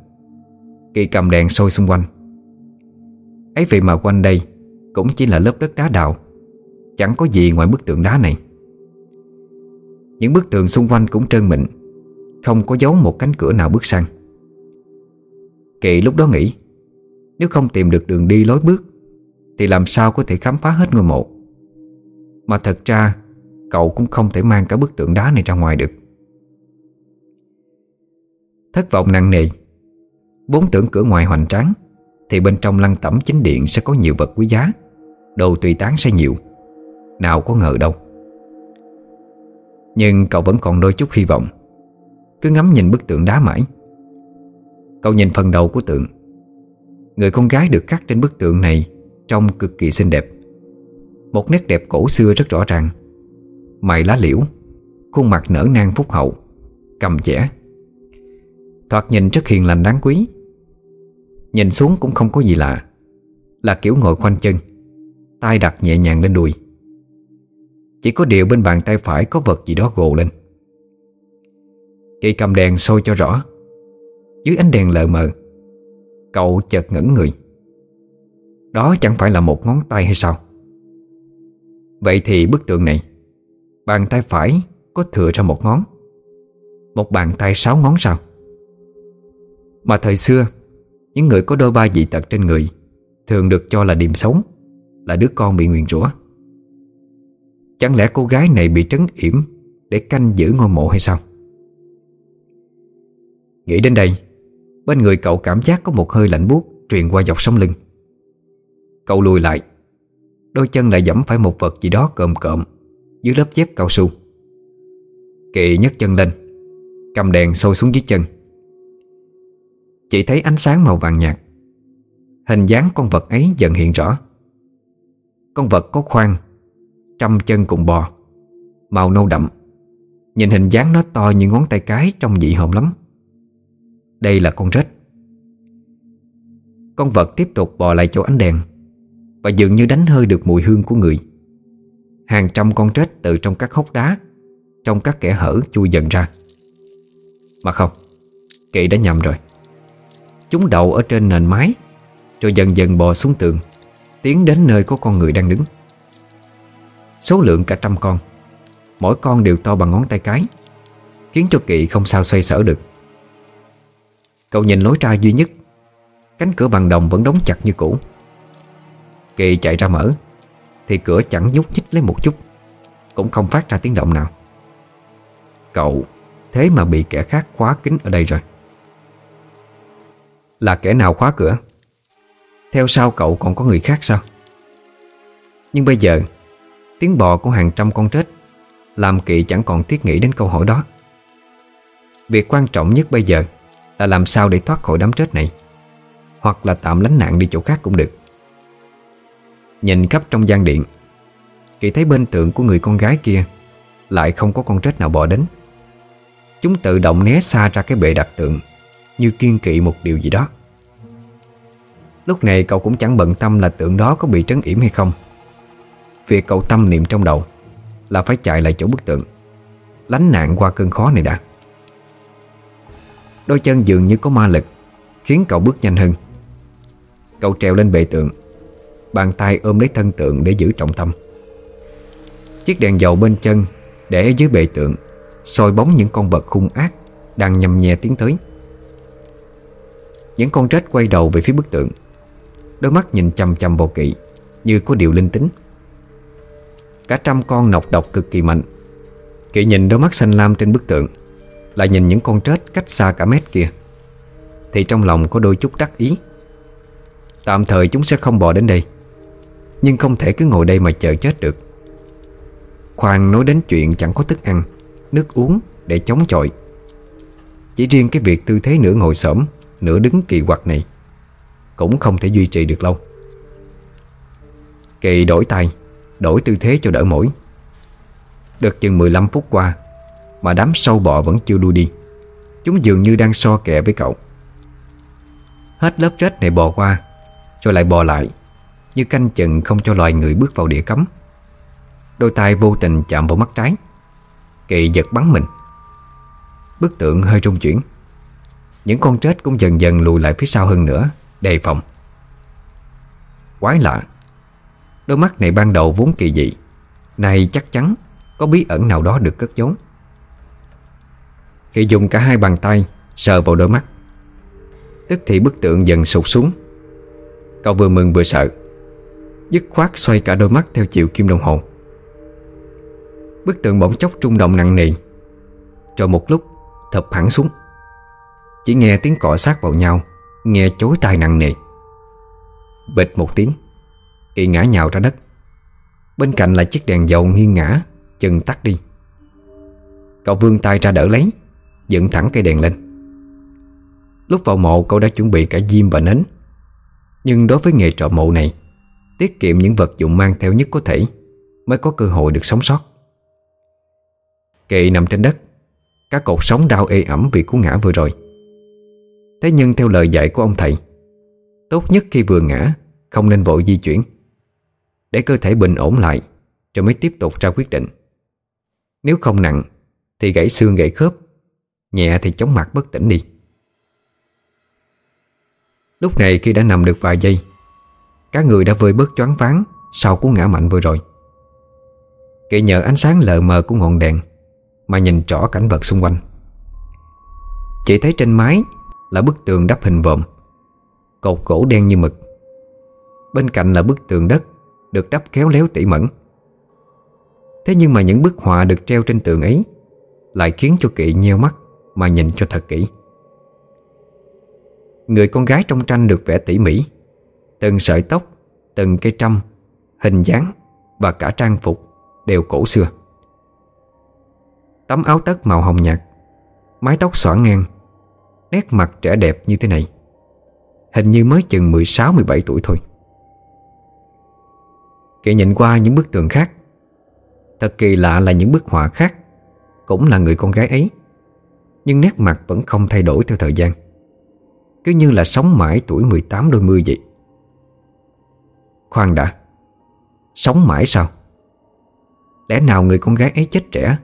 Kỳ cầm đèn soi xung quanh. Ấy vậy mà quanh đây Cũng chỉ là lớp đất đá đào, Chẳng có gì ngoài bức tượng đá này. Những bức tường xung quanh cũng trơn mịn, Không có dấu một cánh cửa nào bước sang. Kỳ lúc đó nghĩ, Nếu không tìm được đường đi lối bước thì làm sao có thể khám phá hết ngôi mộ? Mà thật ra, Cậu cũng không thể mang cả bức tượng đá này ra ngoài được. Thất vọng nặng nề, bốn tưởng cửa ngoài hoành tráng, Thì bên trong lăng tẩm chính điện sẽ có nhiều vật quý giá, Đồ tùy tán sẽ nhiều. Nào có ngờ đâu. Nhưng cậu vẫn còn đôi chút hy vọng, Cứ ngắm nhìn bức tượng đá mãi. Cậu nhìn phần đầu của tượng. Người con gái được khắc trên bức tượng này Trông cực kỳ xinh đẹp. Một nét đẹp cổ xưa rất rõ ràng. Mày lá liễu, Khuôn mặt nở nang phúc hậu Cầm chẻ. Thoạt nhìn rất hiền lành đáng quý. Nhìn xuống cũng không có gì lạ, Là kiểu ngồi khoanh chân, tay đặt nhẹ nhàng lên đùi. Chỉ có điều bên bàn tay phải có vật gì đó gồ lên. Kỳ cầm đèn sôi cho rõ, Dưới ánh đèn lờ mờ, Cậu chợt ngẩn người. Đó chẳng phải là một ngón tay hay sao? Vậy thì bức tượng này, Bàn tay phải có thừa ra một ngón. Một bàn tay sáu ngón sao? Mà thời xưa, Những người có đôi ba dị tật trên người Thường được cho là điềm sống Là đứa con bị nguyền rủa. Chẳng lẽ cô gái này bị trấn yểm Để canh giữ ngôi mộ hay sao? Nghĩ đến đây, Bên người cậu cảm giác có một hơi lạnh buốt Truyền qua dọc sống lưng. Cậu lùi lại. Đôi chân lại dẫm phải một vật gì đó cộm cộm Dưới lớp dép cao su. Kỳ nhấc chân lên, Cầm đèn sôi xuống dưới chân. Chỉ thấy ánh sáng màu vàng nhạt. Hình dáng con vật ấy dần hiện rõ. Con vật có khoang Trăm chân cùng bò, Màu nâu đậm. Nhìn hình dáng nó to như ngón tay cái Trông dị hồn lắm. Đây là con rết. Con vật tiếp tục bò lại chỗ ánh đèn. Và dường như đánh hơi được mùi hương của người. Hàng trăm con trết từ trong các hốc đá, Trong các kẻ hở chui dần ra. Mà không, Kỵ đã nhầm rồi. Chúng đậu ở trên nền mái, Rồi dần dần bò xuống tường, Tiến đến nơi có con người đang đứng. Số lượng cả trăm con, Mỗi con đều to bằng ngón tay cái, Khiến cho Kỵ không sao xoay sở được. Cậu nhìn lối ra duy nhất, Cánh cửa bằng đồng vẫn đóng chặt như cũ. Kỳ chạy ra mở, Thì cửa chẳng nhúc nhích lấy một chút, Cũng không phát ra tiếng động nào. Cậu, Thế mà bị kẻ khác khóa kín ở đây rồi. Là kẻ nào khóa cửa? Theo sau cậu còn có người khác sao? Nhưng bây giờ, Tiếng bò của hàng trăm con trết Làm kỵ chẳng còn tiếc nghĩ đến câu hỏi đó. Việc quan trọng nhất bây giờ Là làm sao để thoát khỏi đám trết này, Hoặc là tạm lánh nạn đi chỗ khác cũng được. Nhìn khắp trong gian điện. Kỳ thấy bên tượng của người con gái kia, Lại không có con trết nào bò đến. Chúng tự động né xa ra cái bệ đặt tượng, Như kiên kỵ một điều gì đó. Lúc này cậu cũng chẳng bận tâm là tượng đó có bị trấn yểm hay không. Việc cậu tâm niệm trong đầu Là phải chạy lại chỗ bức tượng, Lánh nạn qua cơn khó này đã. Đôi chân dường như có ma lực, Khiến cậu bước nhanh hơn. Cậu trèo lên bệ tượng Bàn tay ôm lấy thân tượng để giữ trọng tâm. Chiếc đèn dầu bên chân Để ở dưới bệ tượng, soi bóng những con vật hung ác Đang nhầm nhẹ tiến tới. Những con rết quay đầu về phía bức tượng, Đôi mắt nhìn chầm chầm vào kỵ Như có điều linh tính. Cả trăm con nọc độc cực kỳ mạnh, Kỵ nhìn đôi mắt xanh lam trên bức tượng, Lại nhìn những con trết cách xa cả mét kia. Thì trong lòng có đôi chút đắc ý. Tạm thời chúng sẽ không bò đến đây. Nhưng không thể cứ ngồi đây mà chờ chết được. Khoan nói đến chuyện chẳng có thức ăn, Nước uống để chống chọi. Chỉ riêng cái việc tư thế nửa ngồi xổm, Nửa đứng kỳ quặc này Cũng không thể duy trì được lâu. Kỳ đổi tay, Đổi tư thế cho đỡ mỏi. Được chừng 15 phút qua, Mà đám sâu bọ vẫn chưa đuôi đi. Chúng dường như đang so kẹ với cậu. Hết lớp rết này bò qua, Rồi lại bò lại. Như canh chừng không cho loài người bước vào địa cấm. Đôi tay vô tình chạm vào mắt trái, Kỳ giật bắn mình. Bức tượng hơi rung chuyển. Những con chết cũng dần dần lùi lại phía sau hơn nữa, Đề phòng. Quái lạ. Đôi mắt này ban đầu vốn kỳ dị Này chắc chắn Có bí ẩn nào đó được cất giấu. Khi dùng cả hai bàn tay Sờ vào đôi mắt, Tức thì bức tượng dần sụt xuống. Cậu vừa mừng vừa sợ. Dứt khoát xoay cả đôi mắt theo chiều kim đồng hồ. Bức tượng bỗng chốc trung động nặng nề. Rồi một lúc, thập hẳn xuống. Chỉ nghe tiếng cọ sát vào nhau, Nghe chối tai nặng nề. Bịch một tiếng Kỳ ngã nhào ra đất. Bên cạnh là chiếc đèn dầu nghiêng ngã Chừng tắt đi. Cậu vươn tay ra đỡ lấy, Dựng thẳng cây đèn lên. Lúc vào mộ, cậu đã chuẩn bị cả diêm và nến. Nhưng đối với nghề trọ mộ này Tiết kiệm những vật dụng mang theo nhất có thể, Mới có cơ hội được sống sót. Kỵ nằm trên đất, Các cột sống đau ê ẩm vì cú ngã vừa rồi. Thế nhưng theo lời dạy của ông thầy, Tốt nhất khi vừa ngã, Không nên vội di chuyển. Để cơ thể bình ổn lại, Rồi mới tiếp tục ra quyết định. Nếu không nặng, Thì gãy xương gãy khớp, Nhẹ thì chóng mặt bất tỉnh đi. Lúc này khi đã nằm được vài giây các người đã vơi bớt choáng váng Sau cú ngã mạnh vừa rồi. Kỵ nhờ ánh sáng lờ mờ của ngọn đèn Mà nhìn rõ cảnh vật xung quanh. Chỉ thấy trên mái Là bức tường đắp hình vòm, Cột gỗ đen như mực. Bên cạnh là bức tường đất Được đắp khéo léo tỉ mẩn. Thế nhưng mà những bức họa được treo trên tường ấy Lại khiến cho kỵ nheo mắt Mà nhìn cho thật kỹ. Người con gái trong tranh được vẽ tỉ mỉ. Từng sợi tóc, Từng cây trăm, Hình dáng Và cả trang phục Đều cổ xưa. Tấm áo tất màu hồng nhạt, Mái tóc xõa ngang, Nét mặt trẻ đẹp như thế này, Hình như mới chừng 16-17 tuổi thôi. Kỳ nhìn qua những bức tường khác, Thật kỳ lạ là những bức họa khác Cũng là người con gái ấy, Nhưng nét mặt vẫn không thay đổi theo thời gian. Cứ như là sống mãi tuổi 18 đôi mươi vậy. Khoan đã. Sống mãi sao? Lẽ nào người con gái ấy chết trẻ?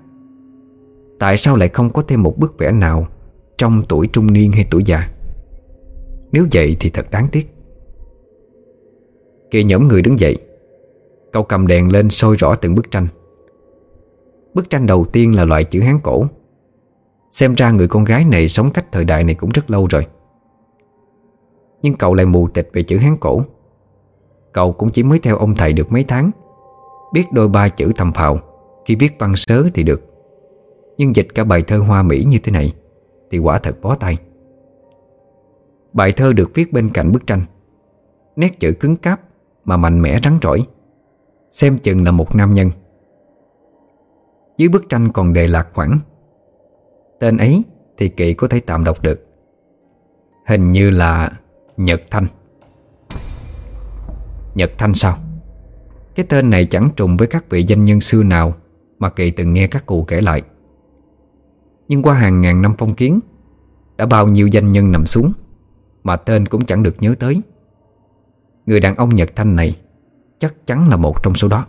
Tại sao lại không có thêm một bức vẽ nào Trong tuổi trung niên hay tuổi già? Nếu vậy thì thật đáng tiếc. Kỳ nhóm người đứng dậy. Cậu cầm đèn lên soi rõ từng bức tranh. Bức tranh đầu tiên là loại chữ Hán cổ. Xem ra người con gái này sống cách thời đại này cũng rất lâu rồi. Nhưng cậu lại mù tịch về chữ Hán cổ. Cậu cũng chỉ mới theo ông thầy được mấy tháng. Biết đôi ba chữ thầm phào, Khi viết văn sớ thì được. Nhưng dịch cả bài thơ hoa mỹ như thế này, Thì quả thật bó tay. Bài thơ được viết bên cạnh bức tranh. Nét chữ cứng cáp Mà mạnh mẽ rắn rỏi, Xem chừng là một nam nhân. Dưới bức tranh còn đề lạc khoảng. Tên ấy thì kỵ có thể tạm đọc được. Hình như là Nhật Thanh. Nhật Thanh sao? Cái tên này chẳng trùng với các vị danh nhân xưa nào Mà Kỳ từng nghe các cụ kể lại. Nhưng qua hàng ngàn năm phong kiến, Đã bao nhiêu danh nhân nằm xuống Mà tên cũng chẳng được nhớ tới. Người đàn ông Nhật Thanh này Chắc chắn là một trong số đó.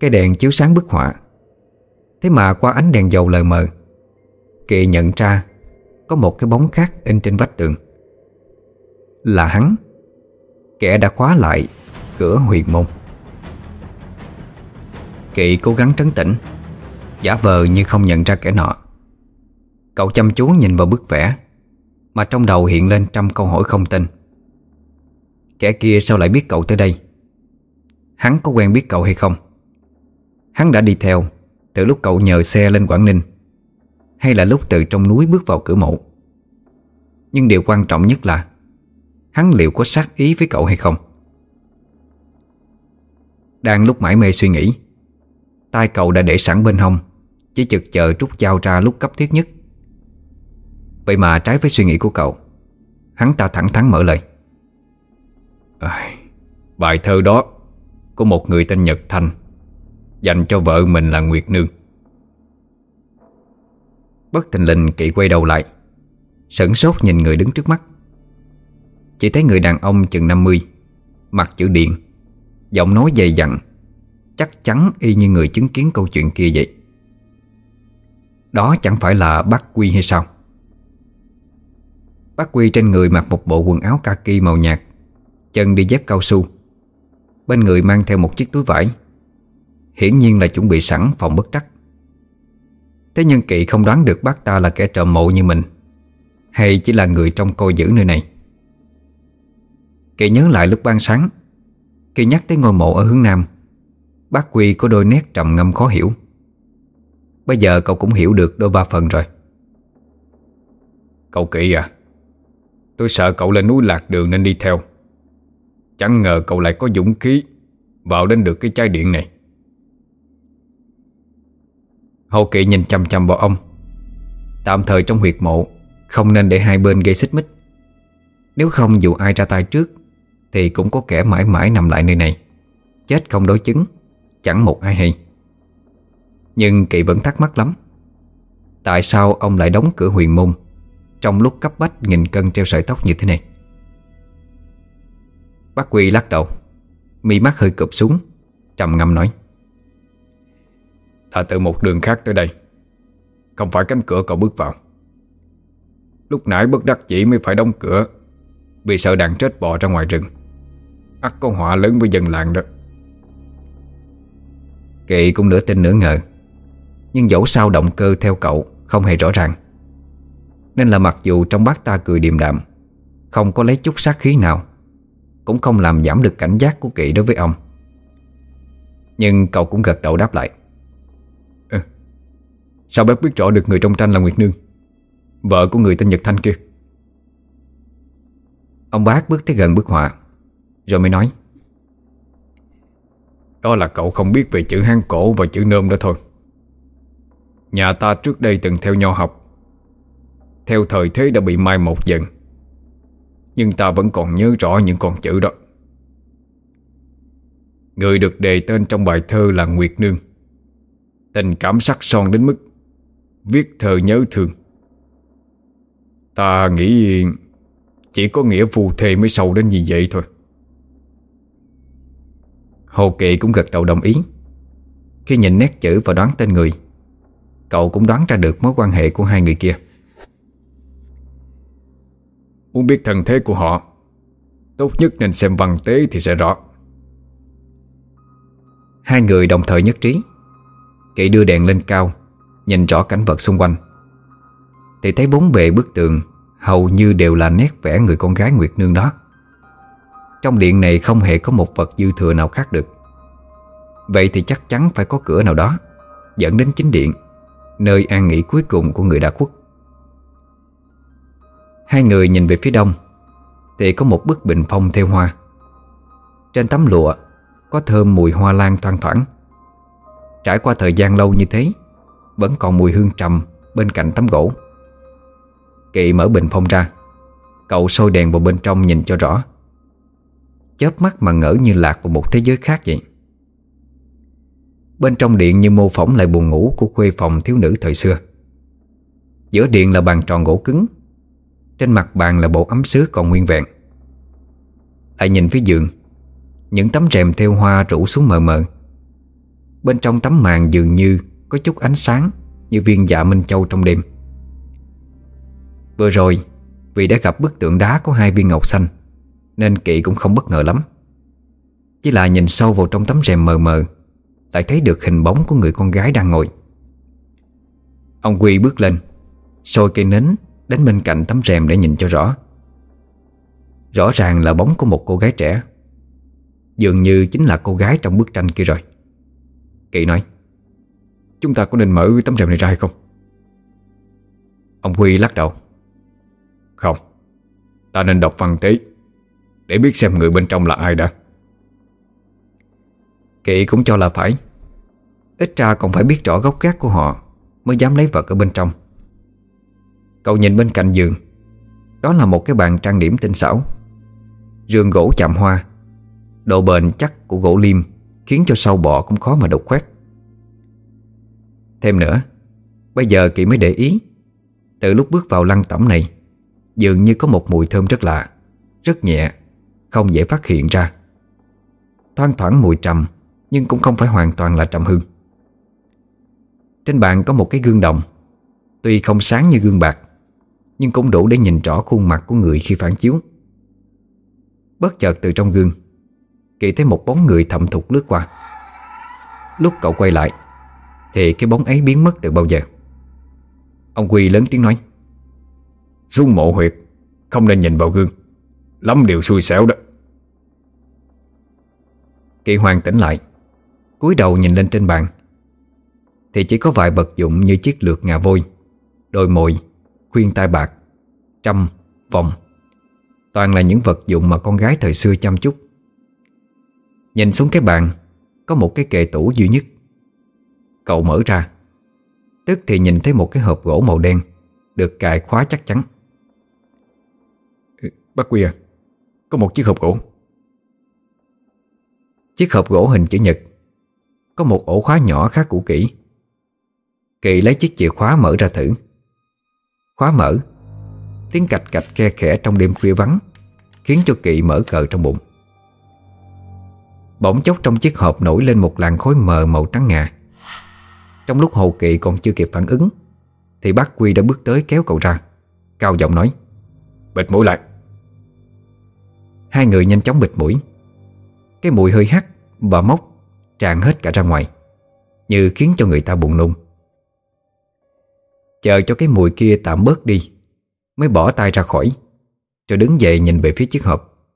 Cái đèn chiếu sáng bức họa. Thế mà qua ánh đèn dầu lờ mờ Kỳ nhận ra có một cái bóng khác in trên vách tường. Là hắn. Kẻ đã khóa lại Cửa huyền môn. Kỵ cố gắng trấn tĩnh. Giả vờ như không nhận ra kẻ nọ. Cậu chăm chú nhìn vào bức vẽ, Mà trong đầu hiện lên trăm câu hỏi không tin Kẻ kia sao lại biết cậu tới đây? Hắn có quen biết cậu hay không? Hắn đã đi theo Từ lúc cậu nhờ xe lên Quảng Ninh, hay là lúc từ trong núi bước vào cửa mộ? Nhưng điều quan trọng nhất là Hắn liệu có sát ý với cậu hay không? Đang lúc mãi mê suy nghĩ tay cậu đã để sẵn bên hông Chỉ chực chờ rút dao ra lúc cấp thiết nhất. Vậy mà trái với suy nghĩ của cậu Hắn ta thẳng thắn mở lời. À, Bài thơ đó Của một người tên Nhật Thanh Dành cho vợ mình là Nguyệt Nương. Bất tình lình kỵ quay đầu lại Sửng sốt nhìn người đứng trước mắt. Chỉ thấy người đàn ông chừng 50 Mặt chữ điện, Giọng nói dày dặn, Chắc chắn y như người chứng kiến câu chuyện kia vậy. Đó chẳng phải là bác Quy hay sao? Bác Quy trên người mặc một bộ quần áo kaki màu nhạt, Chân đi dép cao su. Bên người mang theo một chiếc túi vải, Hiển nhiên là chuẩn bị sẵn phòng bất trắc. Thế nhưng kỵ không đoán được bác ta là kẻ trộm mộ như mình, Hay chỉ là người trong coi giữ nơi này. Kỵ nhớ lại lúc ban sáng Khi nhắc tới ngôi mộ ở hướng Nam Bác Quy có đôi nét trầm ngâm khó hiểu. Bây giờ cậu cũng hiểu được đôi ba phần rồi. Cậu kỵ à? Tôi sợ cậu lên núi lạc đường nên đi theo. Chẳng ngờ cậu lại có dũng khí Vào đến được cái chai điện này. Hậu kỵ nhìn chăm chăm vào ông. Tạm thời trong huyệt mộ Không nên để hai bên gây xích mích. Nếu không dù ai ra tay trước thì cũng có kẻ mãi mãi nằm lại nơi này. Chết không đối chứng, Chẳng một ai hay. Nhưng kỵ vẫn thắc mắc lắm. Tại sao ông lại đóng cửa huyền môn, Trong lúc cấp bách nghìn cân treo sợi tóc như thế này? Bác Quy lắc đầu, Mi mắt hơi cụp xuống, Trầm ngâm nói. Ta từ một đường khác tới đây, Không phải cánh cửa cậu bước vào. Lúc nãy bất đắc chỉ mới phải đóng cửa vì sợ đàn chết bò ra ngoài rừng. Ắt có họa lớn với dân làng đó. Kỵ cũng nửa tin nửa ngờ. Nhưng dẫu sao động cơ theo cậu Không hề rõ ràng. Nên là mặc dù trong bác ta cười điềm đạm Không có lấy chút sát khí nào Cũng không làm giảm được cảnh giác của Kỵ đối với ông. Nhưng cậu cũng gật đầu đáp lại. À, Sao bác biết rõ được người trong tranh là Nguyệt Nương? Vợ của người tên Nhật Thanh kia. Ông bác bước tới gần bức họa. Rồi mới nói, đó là cậu không biết về chữ Hán cổ và chữ nôm đó thôi. Nhà ta trước đây từng theo nho học. Theo thời thế đã bị mai một dần. Nhưng ta vẫn còn nhớ rõ những con chữ đó. Người được đề tên trong bài thơ là Nguyệt Nương. Tình cảm sắc son đến mức Viết thơ nhớ thương. Ta nghĩ chỉ có nghĩa phù thề mới sâu đến như vậy thôi. Hồ Kỵ cũng gật đầu đồng ý. Khi nhìn nét chữ và đoán tên người, Cậu cũng đoán ra được mối quan hệ của hai người kia. Muốn biết thần thế của họ, Tốt nhất nên xem văn tế thì sẽ rõ. Hai người đồng thời nhất trí. Kỵ đưa đèn lên cao, Nhìn rõ cảnh vật xung quanh. Thì thấy bốn bề bức tường Hầu như đều là nét vẽ người con gái Nguyệt Nương đó. Trong điện này không hề có một vật dư thừa nào khác được. Vậy thì chắc chắn phải có cửa nào đó, Dẫn đến chính điện, Nơi an nghỉ cuối cùng của người đã khuất. Hai người nhìn về phía đông, Thì có một bức bình phong theo hoa. Trên tấm lụa, Có thơm mùi hoa lan thoang thoảng. Trải qua thời gian lâu như thế, Vẫn còn mùi hương trầm Bên cạnh tấm gỗ. Kỳ mở bình phong ra. Cậu sôi đèn vào bên trong nhìn cho rõ. Chớp mắt mà ngỡ như lạc vào một thế giới khác vậy. Bên trong điện như mô phỏng lại buồn ngủ của khuê phòng thiếu nữ thời xưa. Giữa điện là bàn tròn gỗ cứng, Trên mặt bàn là bộ ấm sứ còn nguyên vẹn. Lại nhìn phía giường, Những tấm rèm theo hoa rủ xuống mờ mờ. Bên trong tấm màn dường như Có chút ánh sáng Như viên dạ Minh Châu trong đêm. Vừa rồi, Vì đã gặp bức tượng đá có hai viên ngọc xanh, nên Kỵ cũng không bất ngờ lắm. Chỉ là nhìn sâu vào trong tấm rèm mờ mờ, Lại thấy được hình bóng của người con gái đang ngồi. Ông Quy bước lên Sôi cây nến Đến bên cạnh tấm rèm để nhìn cho rõ. Rõ ràng là bóng của một cô gái trẻ. Dường như chính là cô gái trong bức tranh kia rồi. Kỵ nói, Chúng ta có nên mở tấm rèm này ra hay không? Ông Huy lắc đầu. Không, Ta nên đọc văn tế, để biết xem người bên trong là ai đã. Kỵ cũng cho là phải. Ít ra còn phải biết rõ gốc gác của họ Mới dám lấy vật ở bên trong. Cậu nhìn bên cạnh giường, Đó là một cái bàn trang điểm tinh xảo. Rương gỗ chạm hoa, Độ bền chắc của gỗ liêm Khiến cho sâu bọ cũng khó mà đục khoét. Thêm nữa, Bây giờ Kỵ mới để ý, Từ lúc bước vào lăng tẩm này Dường như có một mùi thơm rất lạ, Rất nhẹ, không dễ phát hiện ra. Thoang thoảng mùi trầm, Nhưng cũng không phải hoàn toàn là trầm hương. Trên bàn có một cái gương đồng, Tuy không sáng như gương bạc, Nhưng cũng đủ để nhìn rõ khuôn mặt của người khi phản chiếu. Bất chợt từ trong gương Kỳ thấy một bóng người thậm thục lướt qua. Lúc cậu quay lại, Thì cái bóng ấy biến mất từ bao giờ? Ông Quy lớn tiếng nói. Xuống mộ huyệt, Không nên nhìn vào gương. Lắm điều xui xẻo đó. Kỳ hoàng tỉnh lại, cúi đầu nhìn lên trên bàn. Thì chỉ có vài vật dụng như chiếc lược ngà vôi Đôi mồi, Khuyên tai bạc, Trăm, Vòng. Toàn là những vật dụng mà con gái thời xưa chăm chút. Nhìn xuống cái bàn, Có một cái kệ tủ duy nhất. Cậu mở ra, Tức thì nhìn thấy một cái hộp gỗ màu đen, Được cài khóa chắc chắn. Bác Quy à? Có một chiếc hộp gỗ. Chiếc hộp gỗ hình chữ nhật. Có một ổ khóa nhỏ khá cũ kỹ. Kỳ lấy chiếc chìa khóa mở ra thử. Khóa mở. Tiếng cạch cạch khe khẽ trong đêm khuya vắng, Khiến cho Kỵ mở cờ trong bụng. Bỗng chốc trong chiếc hộp nổi lên một làn khối mờ màu trắng ngà. Trong lúc Hồ Kỵ còn chưa kịp phản ứng, Thì bác Quy đã bước tới kéo cậu ra, Cao giọng nói, Bịt mũi lại. Hai người nhanh chóng bịt mũi. Cái mùi hơi hắt và mốc Tràn hết cả ra ngoài, Như khiến cho người ta buồn nôn. Chờ cho cái mùi kia tạm bớt đi, Mới bỏ tay ra khỏi, Rồi đứng dậy nhìn về phía chiếc hộp.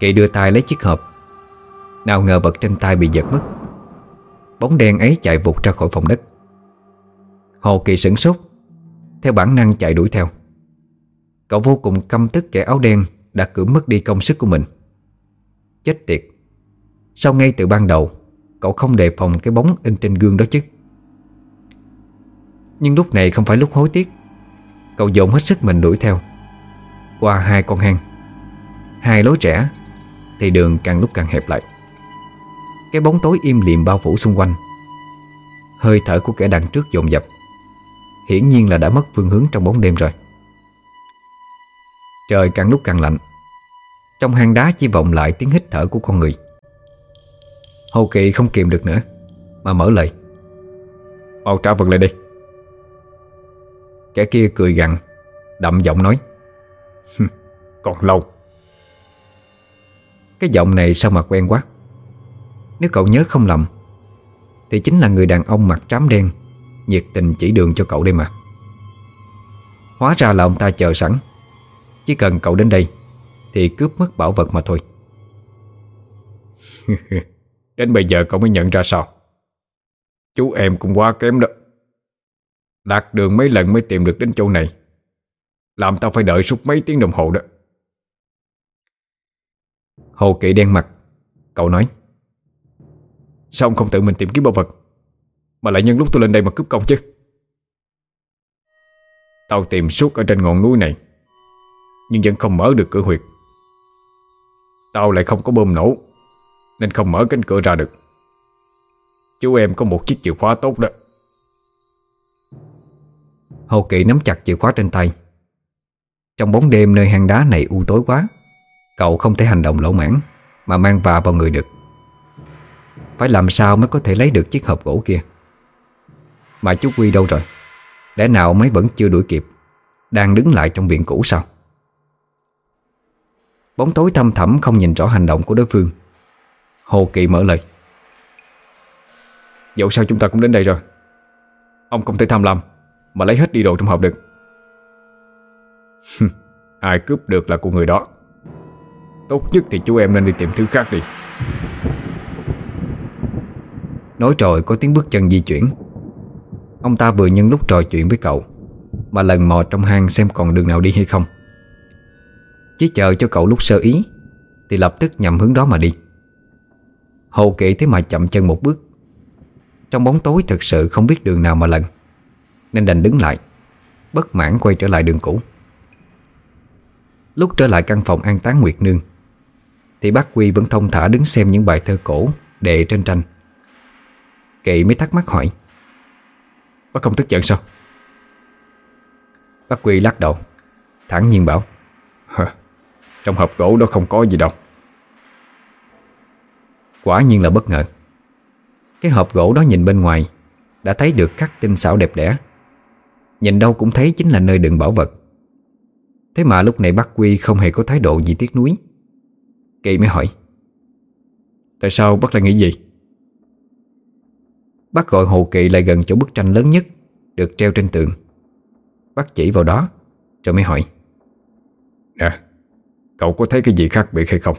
Kỳ đưa tay lấy chiếc hộp. Nào ngờ vật trên tay bị giật mất. Bóng đen ấy chạy vụt ra khỏi phòng đất. Hồ Kỳ sửng sốt, Theo bản năng chạy đuổi theo. Cậu vô cùng căm tức kẻ áo đen đã cưỡng mất đi công sức của mình. Chết tiệt. Sao ngay từ ban đầu, Cậu không đề phòng cái bóng in trên gương đó chứ? Nhưng lúc này không phải lúc hối tiếc. Cậu dồn hết sức mình đuổi theo. Qua hai con hang. Hai lối rẽ, Thì đường càng lúc càng hẹp lại. Cái bóng tối im lìm bao phủ xung quanh. Hơi thở của kẻ đằng trước dồn dập. Hiển nhiên là đã mất phương hướng trong bóng đêm rồi. Trời càng lúc càng lạnh. Trong hang đá chỉ vọng lại tiếng hít thở của con người. Hồ Kỳ không kìm được nữa, Mà mở lời. Mau trả vật lại đi. Kẻ kia cười gằn, Đậm giọng nói. Còn lâu. Cái giọng này sao mà quen quá? Nếu cậu nhớ không lầm, Thì chính là người đàn ông mặt trám đen, Nhiệt tình chỉ đường cho cậu đây mà. Hóa ra là ông ta chờ sẵn. Chỉ cần cậu đến đây, Thì cướp mất bảo vật mà thôi. Đến bây giờ cậu mới nhận ra sao? Chú em cũng quá kém đó. Lạc đường mấy lần mới tìm được đến chỗ này. Làm tao phải đợi suốt mấy tiếng đồng hồ đó. Hồ Kỵ đen mặt. Cậu nói, Sao ông không tự mình tìm kiếm bảo vật? Mà lại nhân lúc tôi lên đây mà cướp công chứ? Tao tìm suốt ở trên ngọn núi này. Nhưng vẫn không mở được cửa huyệt. Tao lại không có bơm nổ, Nên không mở cánh cửa ra được. Chú em có một chiếc chìa khóa tốt đó. Hồ Kỵ nắm chặt chìa khóa trên tay. Trong bóng đêm nơi hang đá này u tối quá, Cậu không thể hành động lỗ mãn Mà mang vạ vào người được. Phải làm sao mới có thể lấy được chiếc hộp gỗ kia? Mà chú Quy đâu rồi? Lẽ nào mấy vẫn chưa đuổi kịp, Đang đứng lại trong viện cũ sao? Bóng tối thăm thẳm không nhìn rõ hành động của đối phương. Hồ kỳ mở lời. Dẫu sao chúng ta cũng đến đây rồi. Ông không thể tham lam, Mà lấy hết đi đồ trong hộp được. Ai cướp được là của người đó. Tốt nhất thì chú em nên đi tìm thứ khác đi. Nói rồi có tiếng bước chân di chuyển. Ông ta vừa nhân lúc trò chuyện với cậu, Mà lần mò trong hang xem còn đường nào đi hay không. Chỉ chờ cho cậu lúc sơ ý, Thì lập tức nhằm hướng đó mà đi. Hồ kỵ thế mà chậm chân một bước. Trong bóng tối thật sự không biết đường nào mà lần Nên đành đứng lại, Bất mãn quay trở lại đường cũ. Lúc trở lại căn phòng an táng Nguyệt Nương, Thì bác Quy vẫn thông thả đứng xem những bài thơ cổ Đệ trên tranh. Kỵ mới thắc mắc hỏi, Bác không tức giận sao? Bác Quy lắc đầu thẳng nhiên bảo, Hả? Trong hộp gỗ đó không có gì đâu. Quả nhiên là bất ngờ. Cái hộp gỗ đó nhìn bên ngoài, Đã thấy được khắc tinh xảo đẹp đẽ. Nhìn đâu cũng thấy chính là nơi đựng bảo vật. Thế mà lúc này bác Quy không hề có thái độ gì tiếc nuối. Kỳ mới hỏi, Tại sao bác lại nghĩ gì Bác gọi Hồ Kỳ lại gần chỗ bức tranh lớn nhất, Được treo trên tường. Bác chỉ vào đó, Rồi mới hỏi, Nè Cậu có thấy cái gì khác biệt hay không?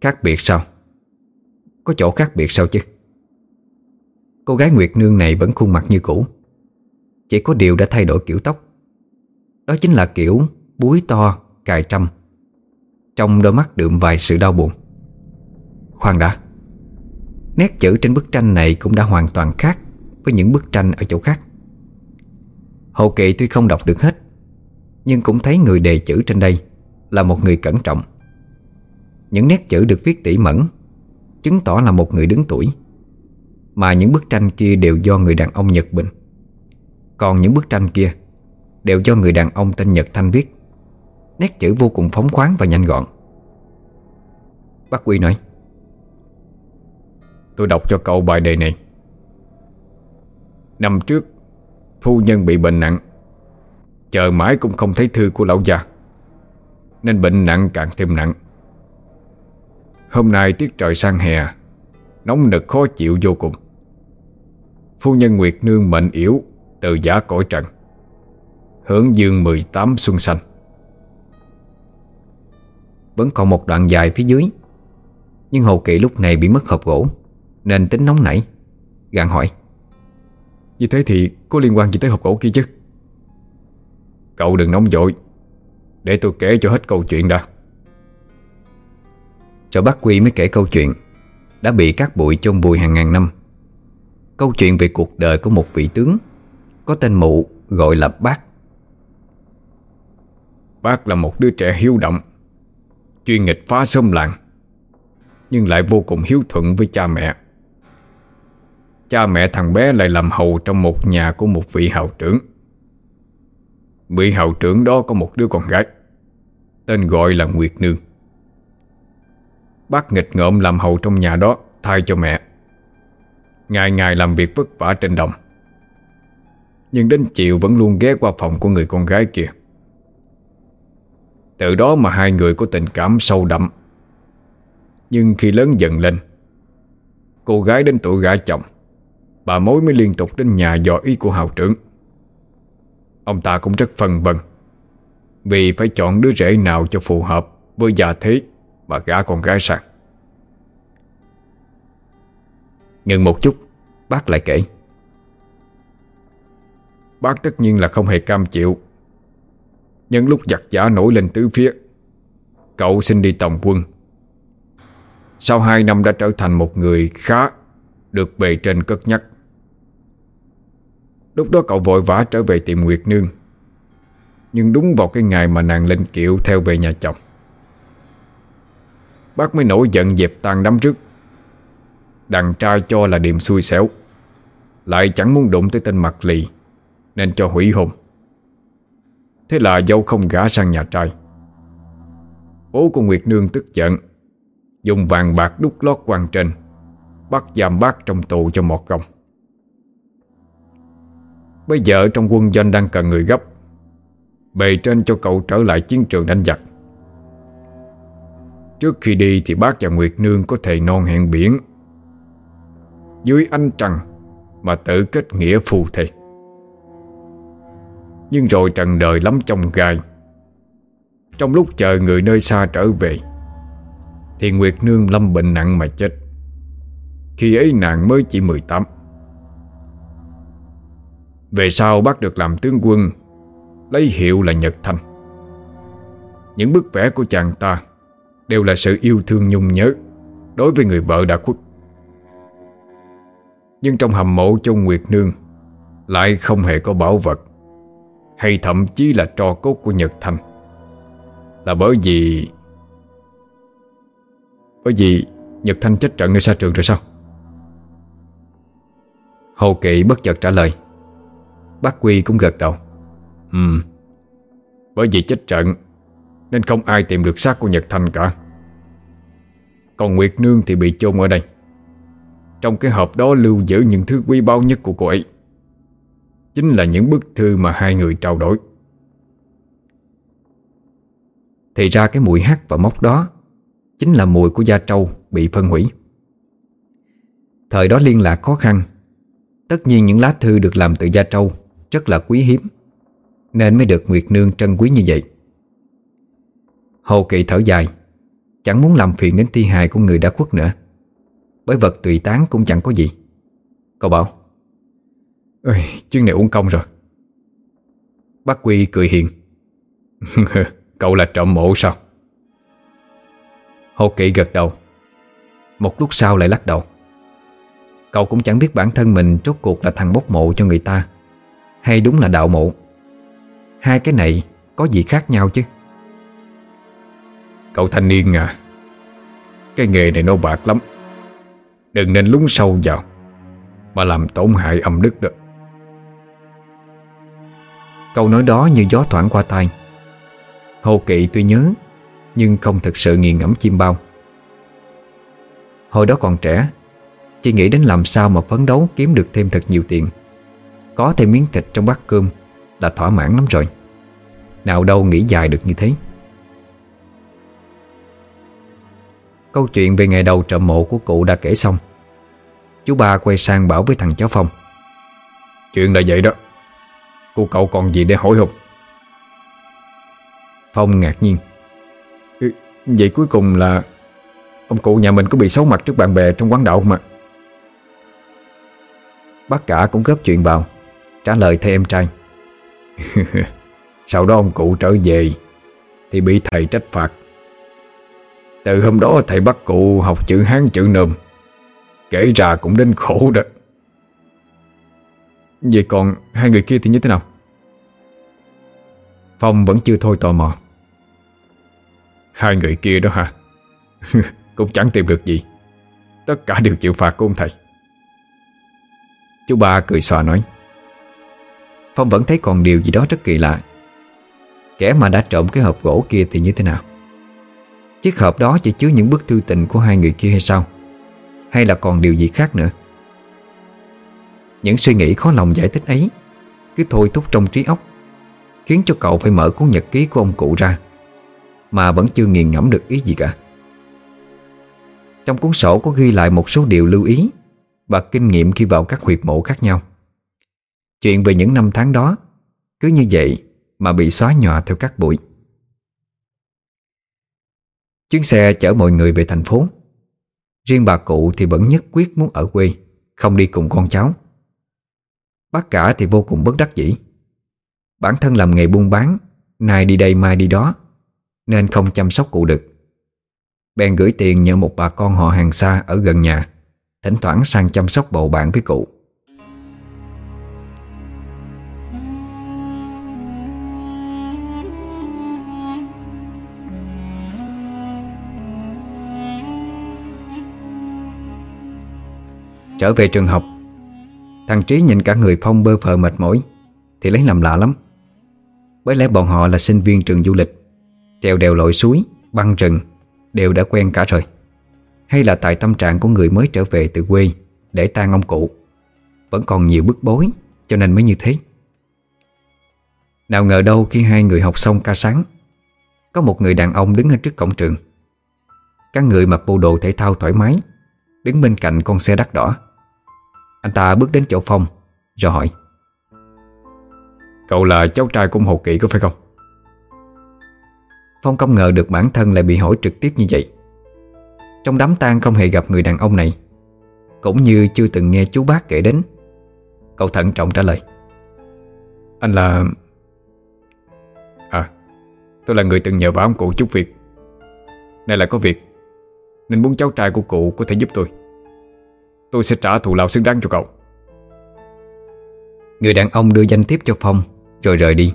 Khác biệt sao? Có chỗ khác biệt sao chứ? Cô gái Nguyệt Nương này vẫn khuôn mặt như cũ. Chỉ có điều đã thay đổi kiểu tóc. Đó chính là kiểu búi to, cài trăm Trong đôi mắt đượm vài sự đau buồn. Khoan đã. Nét chữ trên bức tranh này cũng đã hoàn toàn khác Với những bức tranh ở chỗ khác. Hậu Kỵ tuy không đọc được hết nhưng cũng thấy người đề chữ trên đây Là một người cẩn trọng. Những nét chữ được viết tỉ mẩn, Chứng tỏ là một người đứng tuổi. Mà những bức tranh kia đều do người đàn ông Nhật Bình. Còn những bức tranh kia Đều do người đàn ông tên Nhật Thanh viết. Nét chữ vô cùng phóng khoáng và nhanh gọn. Bác Quy nói, Tôi đọc cho cậu bài đề này. Năm trước, Phu nhân bị bệnh nặng Chờ mãi cũng không thấy thư của lão già Nên bệnh nặng càng thêm nặng. Hôm nay tiết trời sang hè, Nóng nực khó chịu vô cùng. Phu nhân Nguyệt Nương mệnh yếu, Từ giả cõi trần. Hưởng dương 18 xuân xanh Vẫn còn một đoạn dài phía dưới. Nhưng Hồ Kỵ lúc này bị mất hộp gỗ, Nên tính nóng nảy, Gạn hỏi. Như thế thì có liên quan gì tới hộp gỗ kia chứ? Cậu đừng nóng vội. Để tôi kể cho hết câu chuyện đã. Cho bác Quy mới kể câu chuyện Đã bị các bụi chôn bùi hàng ngàn năm. Câu chuyện về cuộc đời của một vị tướng Có tên mụ, gọi là bác. Bác là một đứa trẻ hiếu động, Chuyên nghịch phá xóm làng, Nhưng lại vô cùng hiếu thuận với cha mẹ. Cha mẹ thằng bé lại làm hầu trong một nhà của một vị hào trưởng. Vị hậu trưởng đó có một đứa con gái, Tên gọi là Nguyệt Nương. Bác nghịch ngợm làm hầu trong nhà đó, Thay cho mẹ. Ngày ngày làm việc vất vả trên đồng. Nhưng đến chiều vẫn luôn ghé qua phòng của người con gái kia. Từ đó mà hai người có tình cảm sâu đậm. Nhưng khi lớn dần lên, Cô gái đến tuổi gả chồng, Bà mối mới liên tục đến nhà dò ý của hào trưởng. Ông ta cũng rất phân vân. Vì phải chọn đứa rể nào cho phù hợp Với gia thế Mà gả con gái sang. Ngừng một chút, Bác lại kể. Bác tất nhiên là không hề cam chịu. Nhân lúc giặc giả nổi lên tứ phía, Cậu xin đi tòng quân. Sau hai năm đã trở thành một người khá Được bề trên cất nhắc. Lúc đó cậu vội vã trở về tìm Nguyệt Nương. Nhưng đúng vào cái ngày mà nàng lên kiệu theo về nhà chồng. Bác mới nổi giận dẹp tan đám trước Đàn trai cho là điềm xui xẻo. Lại chẳng muốn đụng tới tên mặt lì, Nên cho hủy hôn Thế là dâu không gả sang nhà trai. Bố của Nguyệt Nương tức giận, Dùng vàng bạc đúc lót quan trên, Bắt giam bác trong tù cho một công. Bây giờ trong quân doanh đang cần người gấp. Bề trên cho cậu trở lại chiến trường đánh giặc. Trước khi đi thì bác và Nguyệt Nương có thể non hẹn biển. Dưới anh trăng Mà tự kết nghĩa phù thề. Nhưng rồi trần đời lắm trong gai. Trong lúc chờ người nơi xa trở về, Thì Nguyệt Nương lâm bệnh nặng mà chết. Khi ấy nàng mới chỉ 18 về sau bác được làm tướng quân, Lấy hiệu là Nhật Thanh. Những bức vẽ của chàng ta Đều là sự yêu thương nhung nhớ Đối với người vợ đã khuất. Nhưng trong hầm mộ chung Nguyệt Nương Lại không hề có bảo vật, Hay thậm chí là trò cốt của Nhật Thanh. Là bởi vì Bởi vì Nhật Thanh chết trận nơi xa trường rồi sao? Hồ Kỵ bất chợt trả lời. Bác Quy cũng gật đầu. Ừ Bởi vì chết trận Nên không ai tìm được xác của Nhật Thanh cả. Còn Nguyệt Nương thì bị chôn ở đây. Trong cái hộp đó lưu giữ những thứ quý báu nhất của cô ấy. Chính là những bức thư mà hai người trao đổi. Thì ra cái mùi hắc và mốc đó Chính là mùi của da trâu bị phân hủy. Thời đó liên lạc khó khăn. Tất nhiên những lá thư được làm từ da trâu rất là quý hiếm. Nên mới được Nguyệt Nương trân quý như vậy. Hồ Kỵ thở dài. Chẳng muốn làm phiền đến thi hài của người đã khuất nữa. Bởi vật tùy tán cũng chẳng có gì. Cậu bảo Ôi, chuyến này uống công rồi. Bác Quy cười hiền. Cậu là trộm mộ sao? Hồ Kỵ gật đầu. Một lúc sau lại lắc đầu. Cậu cũng chẳng biết bản thân mình Rốt cuộc là thằng bốc mộ cho người ta. Hay đúng là đạo mộ? Hai cái này có gì khác nhau chứ? Cậu thanh niên à Cái nghề này nó bạc lắm. Đừng nên lúng sâu vào Mà làm tổn hại âm đức đó. Câu nói đó như gió thoảng qua tai. Hồ Kỵ tuy nhớ Nhưng không thực sự nghiền ngẫm chim bao. Hồi đó còn trẻ Chỉ nghĩ đến làm sao mà phấn đấu kiếm được thêm thật nhiều tiền có thêm miếng thịt trong bát cơm Là thỏa mãn lắm rồi. Nào đâu nghĩ dài được như thế. Câu chuyện về ngày đầu trộm mộ của cụ đã kể xong. Chú ba quay sang bảo với thằng cháu Phong. Chuyện là vậy đó. Cô cậu còn gì để hỏi không? Phong ngạc nhiên. Ừ, Vậy cuối cùng là Ông cụ nhà mình có bị xấu mặt trước bạn bè trong quán đậu không ạ? Bác cả cũng góp chuyện vào. Trả lời thay em trai. Sau đó ông cụ trở về, Thì bị thầy trách phạt. Từ hôm đó thầy bắt cụ học chữ Hán, chữ Nôm. Kể ra cũng đến khổ đó. Vậy còn hai người kia thì như thế nào? Phong vẫn chưa thôi tò mò. Hai người kia đó hả? Cũng chẳng tìm được gì. Tất cả đều chịu phạt của ông thầy. Chú ba cười xòa nói. Phong vẫn thấy còn điều gì đó rất kỳ lạ. Kẻ mà đã trộm cái hộp gỗ kia thì như thế nào? Chiếc hộp đó chỉ chứa những bức thư tình của hai người kia hay sao? Hay là còn điều gì khác nữa? Những suy nghĩ khó lòng giải thích ấy Cứ thôi thúc trong trí óc, Khiến cho cậu phải mở cuốn nhật ký của ông cụ ra, Mà vẫn chưa nghiền ngẫm được ý gì cả. Trong cuốn sổ có ghi lại một số điều lưu ý Và kinh nghiệm khi vào các huyệt mộ khác nhau. Chuyện về những năm tháng đó. Cứ như vậy mà bị xóa nhòa theo các bụi. Chuyến xe chở mọi người về thành phố. Riêng bà cụ thì vẫn nhất quyết muốn ở quê, Không đi cùng con cháu. Bác cả thì vô cùng bất đắc dĩ. Bản thân làm nghề buôn bán, Nay đi đây mai đi đó, Nên không chăm sóc cụ được. Bèn gửi tiền nhờ một bà con họ hàng xa Ở gần nhà, Thỉnh thoảng sang chăm sóc bầu bạn với cụ. Trở về trường học. Thằng Trí nhìn cả người Phong bơ phờ mệt mỏi Thì lấy làm lạ lắm. Bởi lẽ bọn họ là sinh viên trường du lịch Trèo đèo lội suối, băng rừng Đều đã quen cả rồi. Hay là tại tâm trạng của người mới trở về từ quê Để tan ông cụ Vẫn còn nhiều bức bối Cho nên mới như thế. Nào ngờ đâu khi hai người học xong ca sáng Có một người đàn ông đứng ở trước cổng trường. Các người mặc bộ đồ thể thao thoải mái Đứng bên cạnh con xe đắt đỏ. Anh ta bước đến chỗ Phong Rồi hỏi. Cậu là cháu trai của Hồ Kỵ có phải không? Phong không ngờ được bản thân lại bị hỏi trực tiếp như vậy. Trong đám tang không hề gặp người đàn ông này Cũng như chưa từng nghe chú bác kể đến Cậu thận trọng trả lời. Anh là... À, tôi là người từng nhờ bảo ông cụ chút việc. Nay là có việc Nên muốn cháu trai của cụ có thể giúp tôi. Tôi sẽ trả thù lao xứng đáng cho cậu. Người đàn ông đưa danh tiếp cho Phong, Rồi rời đi.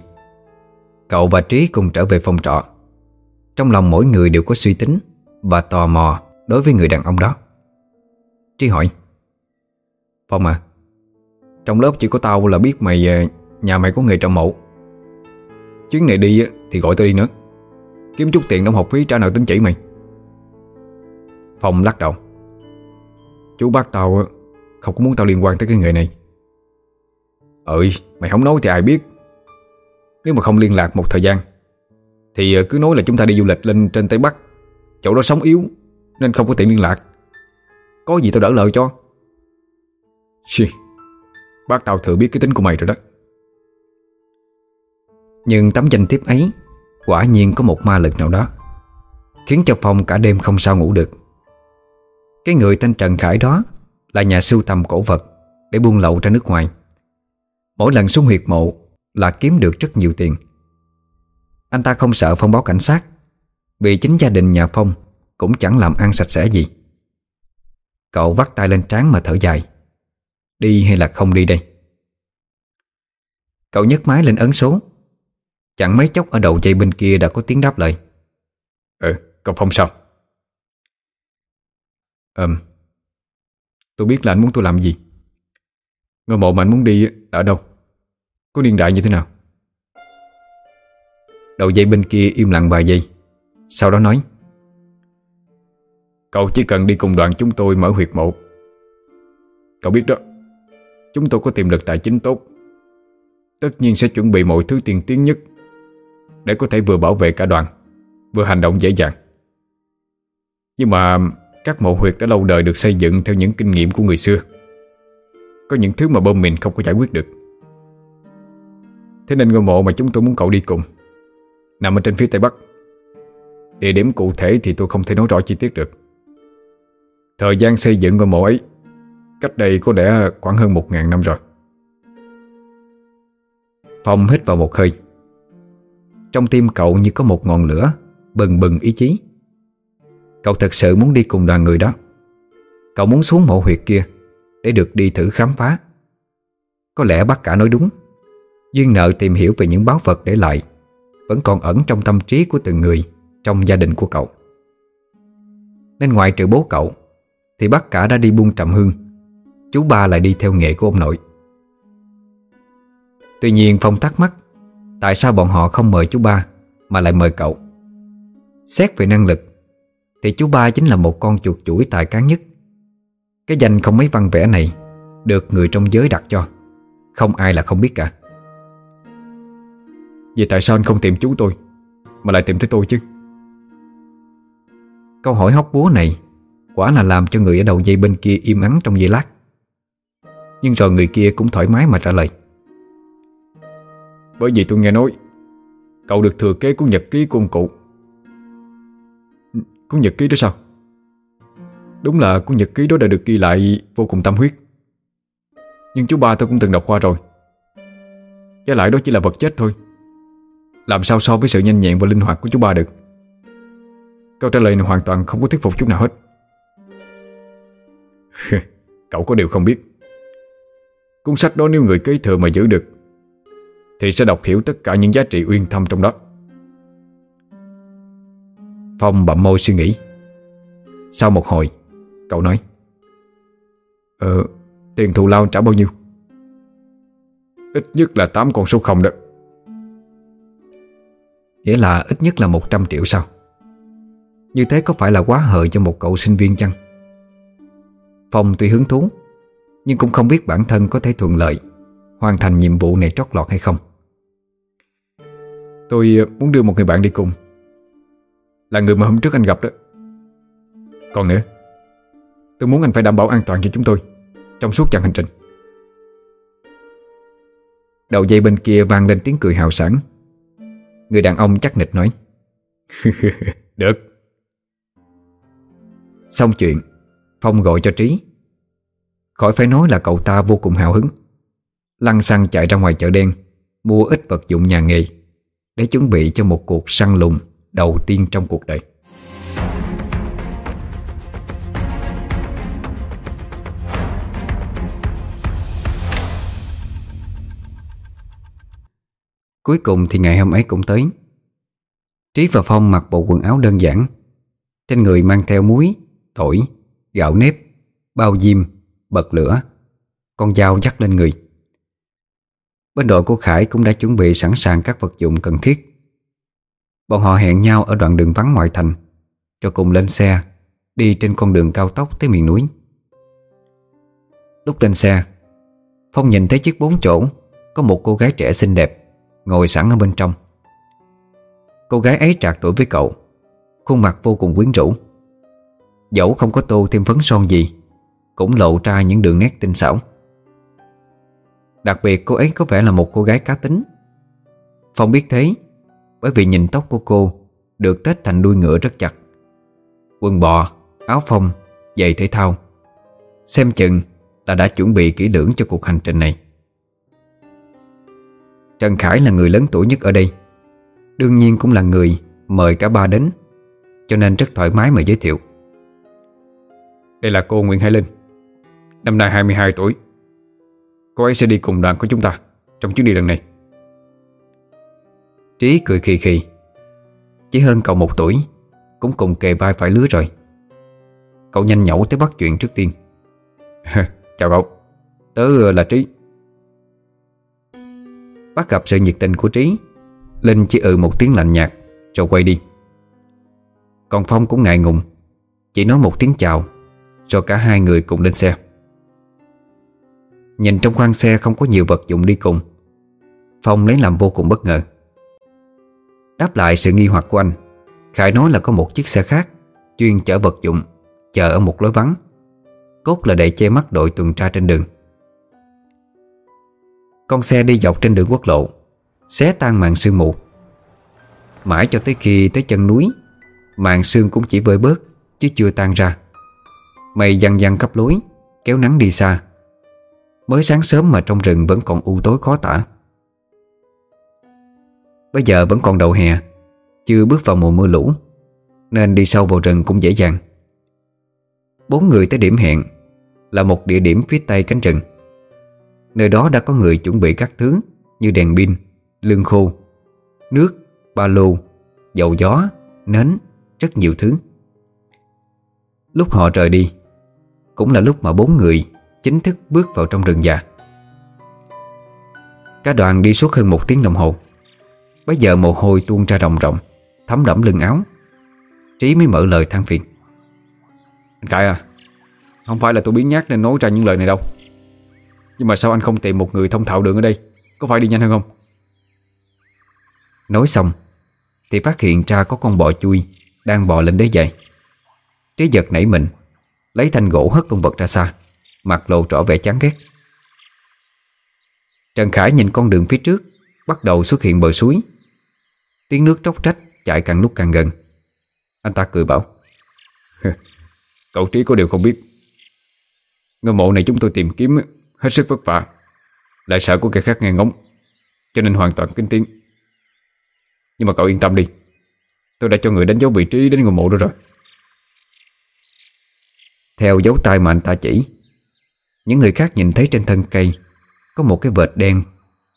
Cậu và Trí cùng trở về phòng trọ. Trong lòng mỗi người đều có suy tính Và tò mò đối với người đàn ông đó. Trí hỏi, Phong à Trong lớp chỉ có tao là biết mày ờ, Nhà mày có nghề trồng mộ Chuyến này đi thì gọi tao đi nữa. Kiếm chút tiền đóng học phí trả nợ tính chỉ mày. Phong lắc đầu. Chú bác tao không có muốn tao liên quan tới cái nghề này. Ừ mày không nói thì ai biết. Nếu mà không liên lạc một thời gian, Thì ờ, cứ nói là chúng ta đi du lịch lên trên Tây Bắc. Chỗ đó sống yếu, Nên không có tiện liên lạc. Có gì tao đỡ lời cho. Xì, Bác tao thừa biết cái tính của mày rồi đó. Nhưng tấm danh thiếp ấy Quả nhiên có một ma lực nào đó, Khiến cho Phong cả đêm không sao ngủ được. Cái người tên Trần Khải đó Là nhà sưu tầm cổ vật Để buôn lậu ra nước ngoài. Mỗi lần xuống huyệt mộ Là kiếm được rất nhiều tiền. Anh ta không sợ Phong báo cảnh sát Vì chính gia đình nhà Phong Cũng chẳng làm ăn sạch sẽ gì. Cậu vắt tay lên trán mà thở dài Đi hay là không đi đây? Cậu nhấc máy lên ấn số. Chẳng mấy chốc ở đầu dây bên kia đã có tiếng đáp lời. Ừ, cậu Phong sao? Ừm Tôi biết là anh muốn tôi làm gì Ngôi mộ mà anh muốn đi ở đâu? Có niên đại như thế nào? Đầu dây bên kia im lặng vài giây, Sau đó nói, Cậu chỉ cần đi cùng đoàn chúng tôi mở huyệt mộ Cậu biết đó, Chúng tôi có tiềm lực tài chính tốt Tất nhiên sẽ chuẩn bị mọi thứ tiên tiến nhất Để có thể vừa bảo vệ cả đoàn, Vừa hành động dễ dàng Nhưng mà các mộ huyệt đã lâu đời được xây dựng Theo những kinh nghiệm của người xưa. Có những thứ mà bom mìn không có giải quyết được. Thế nên ngôi mộ mà chúng tôi muốn cậu đi cùng, Nằm ở trên phía tây bắc. Địa điểm cụ thể thì tôi không thể nói rõ chi tiết được. Thời gian xây dựng ngôi mộ ấy, Cách đây có lẽ khoảng hơn một ngàn năm rồi. Phong hít vào một hơi. Trong tim cậu như có một ngọn lửa Bừng bừng ý chí. Cậu thật sự muốn đi cùng đoàn người đó. Cậu muốn xuống mộ huyệt kia Để được đi thử khám phá. Có lẽ bác cả nói đúng. Duyên nợ tìm hiểu về những báo vật để lại Vẫn còn ẩn trong tâm trí của từng người Trong gia đình của cậu. Nên ngoài trừ bố cậu, Thì bác cả đã đi buôn trầm hương. Chú ba lại đi theo nghệ của ông nội. Tuy nhiên Phong thắc mắc, Tại sao bọn họ không mời chú ba Mà lại mời cậu? Xét về năng lực thì chú ba chính là một con chuột chuỗi tài cán nhất. Cái danh không mấy văn vẽ này Được người trong giới đặt cho. Không ai là không biết cả. Vậy tại sao anh không tìm chú tôi, Mà lại tìm tới tôi chứ? Câu hỏi hóc búa này Quả là làm cho người ở đầu dây bên kia im ắng trong giây lát. Nhưng rồi người kia cũng thoải mái mà trả lời. Bởi vì tôi nghe nói, Cậu được thừa kế cuốn nhật ký của ông cụ. Cuốn nhật ký đó sao? Đúng là cuốn nhật ký đó đã được ghi lại Vô cùng tâm huyết. Nhưng chú ba tôi cũng từng đọc qua rồi. Với lại đó chỉ là vật chết thôi. Làm sao so với sự nhanh nhẹn và linh hoạt của chú ba được? Câu trả lời này hoàn toàn không có thuyết phục chút nào hết. Cậu có điều không biết. Cuốn sách đó nếu người kế thừa mà giữ được, Thì sẽ đọc hiểu tất cả những giá trị uyên thâm trong đó. Phong bậm môi suy nghĩ. Sau một hồi, Cậu nói Ờ Tiền thù lao trả bao nhiêu? Ít nhất là 8 con số không đó. Nghĩa là ít nhất là 100 triệu sao? Như thế có phải là quá hời cho một cậu sinh viên chăng? Phong tuy hứng thú, Nhưng cũng không biết bản thân có thể thuận lợi Hoàn thành nhiệm vụ này trót lọt hay không. Tôi muốn đưa một người bạn đi cùng. Là người mà hôm trước anh gặp đó. Còn nữa, Tôi muốn anh phải đảm bảo an toàn cho chúng tôi Trong suốt chặng hành trình. Đầu dây bên kia vang lên tiếng cười hào sảng. Người đàn ông chắc nịch nói, Được. Xong chuyện, Phong gọi cho Trí. Khỏi phải nói là cậu ta vô cùng hào hứng. Lăn xăng chạy ra ngoài chợ đen, Mua ít vật dụng nhà nghề Để chuẩn bị cho một cuộc săn lùng. Đầu tiên trong cuộc đời. Cuối cùng thì ngày hôm ấy cũng tới. Trí và Phong mặc bộ quần áo đơn giản Trên người mang theo muối, thổi, gạo nếp, bao diêm, bật lửa Con dao dắt lên người. Bên đội của Khải cũng đã chuẩn bị sẵn sàng các vật dụng cần thiết. Bọn họ hẹn nhau ở đoạn đường vắng ngoại thành, Rồi cùng lên xe, Đi trên con đường cao tốc tới miền núi. Lúc lên xe, Phong nhìn thấy chiếc bốn chỗ, Có một cô gái trẻ xinh đẹp Ngồi sẵn ở bên trong. Cô gái ấy trạc tuổi với cậu, Khuôn mặt vô cùng quyến rũ. Dẫu không có tô thêm phấn son gì, Cũng lộ ra những đường nét tinh xảo. Đặc biệt cô ấy có vẻ là một cô gái cá tính. Phong biết thế bởi vì nhìn tóc của cô Được tết thành đuôi ngựa rất chặt. Quần bò, áo phông, giày thể thao. Xem chừng là đã chuẩn bị kỹ lưỡng cho cuộc hành trình này. Trần Khải là người lớn tuổi nhất ở đây. Đương nhiên cũng là người mời cả ba đến Cho nên rất thoải mái mà giới thiệu. Đây là cô Nguyễn Hải Linh Năm nay 22 tuổi. Cô ấy sẽ đi cùng đoàn của chúng ta Trong chuyến đi lần này. Trí cười khì khì. Chỉ hơn cậu một tuổi, Cũng cùng kề vai phải lứa rồi. Cậu nhanh nhẩu tới bắt chuyện trước tiên. Chào cậu, Tớ ờ, là Trí. Bắt gặp sự nhiệt tình của Trí, Linh chỉ ừ một tiếng lạnh nhạt, Rồi quay đi. Còn Phong cũng ngại ngùng, Chỉ nói một tiếng chào Rồi cả hai người cùng lên xe. Nhìn trong khoang xe không có nhiều vật dụng đi cùng, Phong lấy làm vô cùng bất ngờ. Đáp lại sự nghi hoặc của anh. Khải nói là có một chiếc xe khác, Chuyên chở vật dụng, Chờ ở một lối vắng. Cốt là để che mắt đội tuần tra trên đường. Con xe đi dọc trên đường quốc lộ, Xé tan màn sương mù. Mãi cho tới khi tới chân núi, Màn sương cũng chỉ vơi bớt, Chứ chưa tan ra. Mây dăng dăng cấp lối, Kéo nắng đi xa. Mới sáng sớm mà trong rừng vẫn còn u tối khó tả. Bây giờ vẫn còn đầu hè Chưa bước vào mùa mưa lũ Nên đi sâu vào rừng cũng dễ dàng. Bốn người tới điểm hẹn Là một địa điểm phía tây cánh rừng. Nơi đó đã có người chuẩn bị các thứ Như đèn pin, lương khô Nước, ba lô, dầu gió, nến Rất nhiều thứ. Lúc họ rời đi Cũng là lúc mà bốn người Chính thức bước vào trong rừng già. Cả đoàn đi suốt hơn một tiếng đồng hồ. Bây giờ mồ hôi tuôn ra ròng ròng, Thấm đẫm lưng áo. Trí mới mở lời than phiền. Anh Khải à Không phải là tôi biến nhát nên nói ra những lời này đâu. Nhưng mà sao anh không tìm một người thông thạo đường ở đây? Có phải đi nhanh hơn không? Nói xong, Thì phát hiện ra có con bò chui Đang bò lên đế dậy Trí giật nảy mình, Lấy thanh gỗ hất con vật ra xa, Mặt lộ rõ vẻ chán ghét. Trần Khải nhìn con đường phía trước, Bắt đầu xuất hiện bờ suối. Tiếng nước tróc trách chạy càng lúc càng gần. Anh ta cười bảo Cậu Trí có điều không biết. Ngôi mộ này chúng tôi tìm kiếm Hết sức vất vả Lại sợ của kẻ khác nghe ngóng, Cho nên hoàn toàn kín tiếng. Nhưng mà cậu yên tâm đi, Tôi đã cho người đánh dấu vị trí đến ngôi mộ đó rồi. Theo dấu tay mà anh ta chỉ, Những người khác nhìn thấy trên thân cây Có một cái vệt đen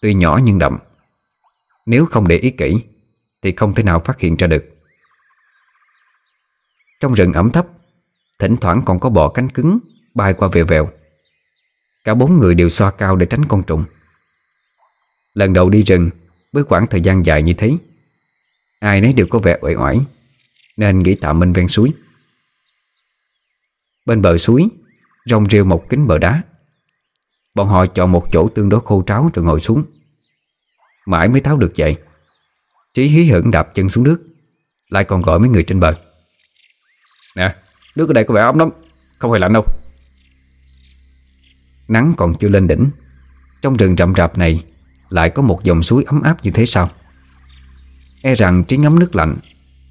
Tuy nhỏ nhưng đậm. Nếu không để ý kỹ thì không thể nào phát hiện ra được. Trong rừng ẩm thấp, Thỉnh thoảng còn có bọ cánh cứng Bay qua vèo vèo. Cả bốn người đều xoa cao để tránh con trùng. Lần đầu đi rừng, Với khoảng thời gian dài như thế, Ai nấy đều có vẻ uể oải, Nên nghĩ tạm bên ven suối. Bên bờ suối, Rong rêu một kính bờ đá. Bọn họ chọn một chỗ tương đối khô tráo rồi ngồi xuống. Mãi mới tháo được dậy. Trí hí hửng đạp chân xuống nước Lại còn gọi mấy người trên bờ. Nè, nước ở đây có vẻ ấm lắm Không hề lạnh đâu. Nắng còn chưa lên đỉnh Trong rừng rậm rạp này Lại có một dòng suối ấm áp như thế sao? E rằng Trí ngắm nước lạnh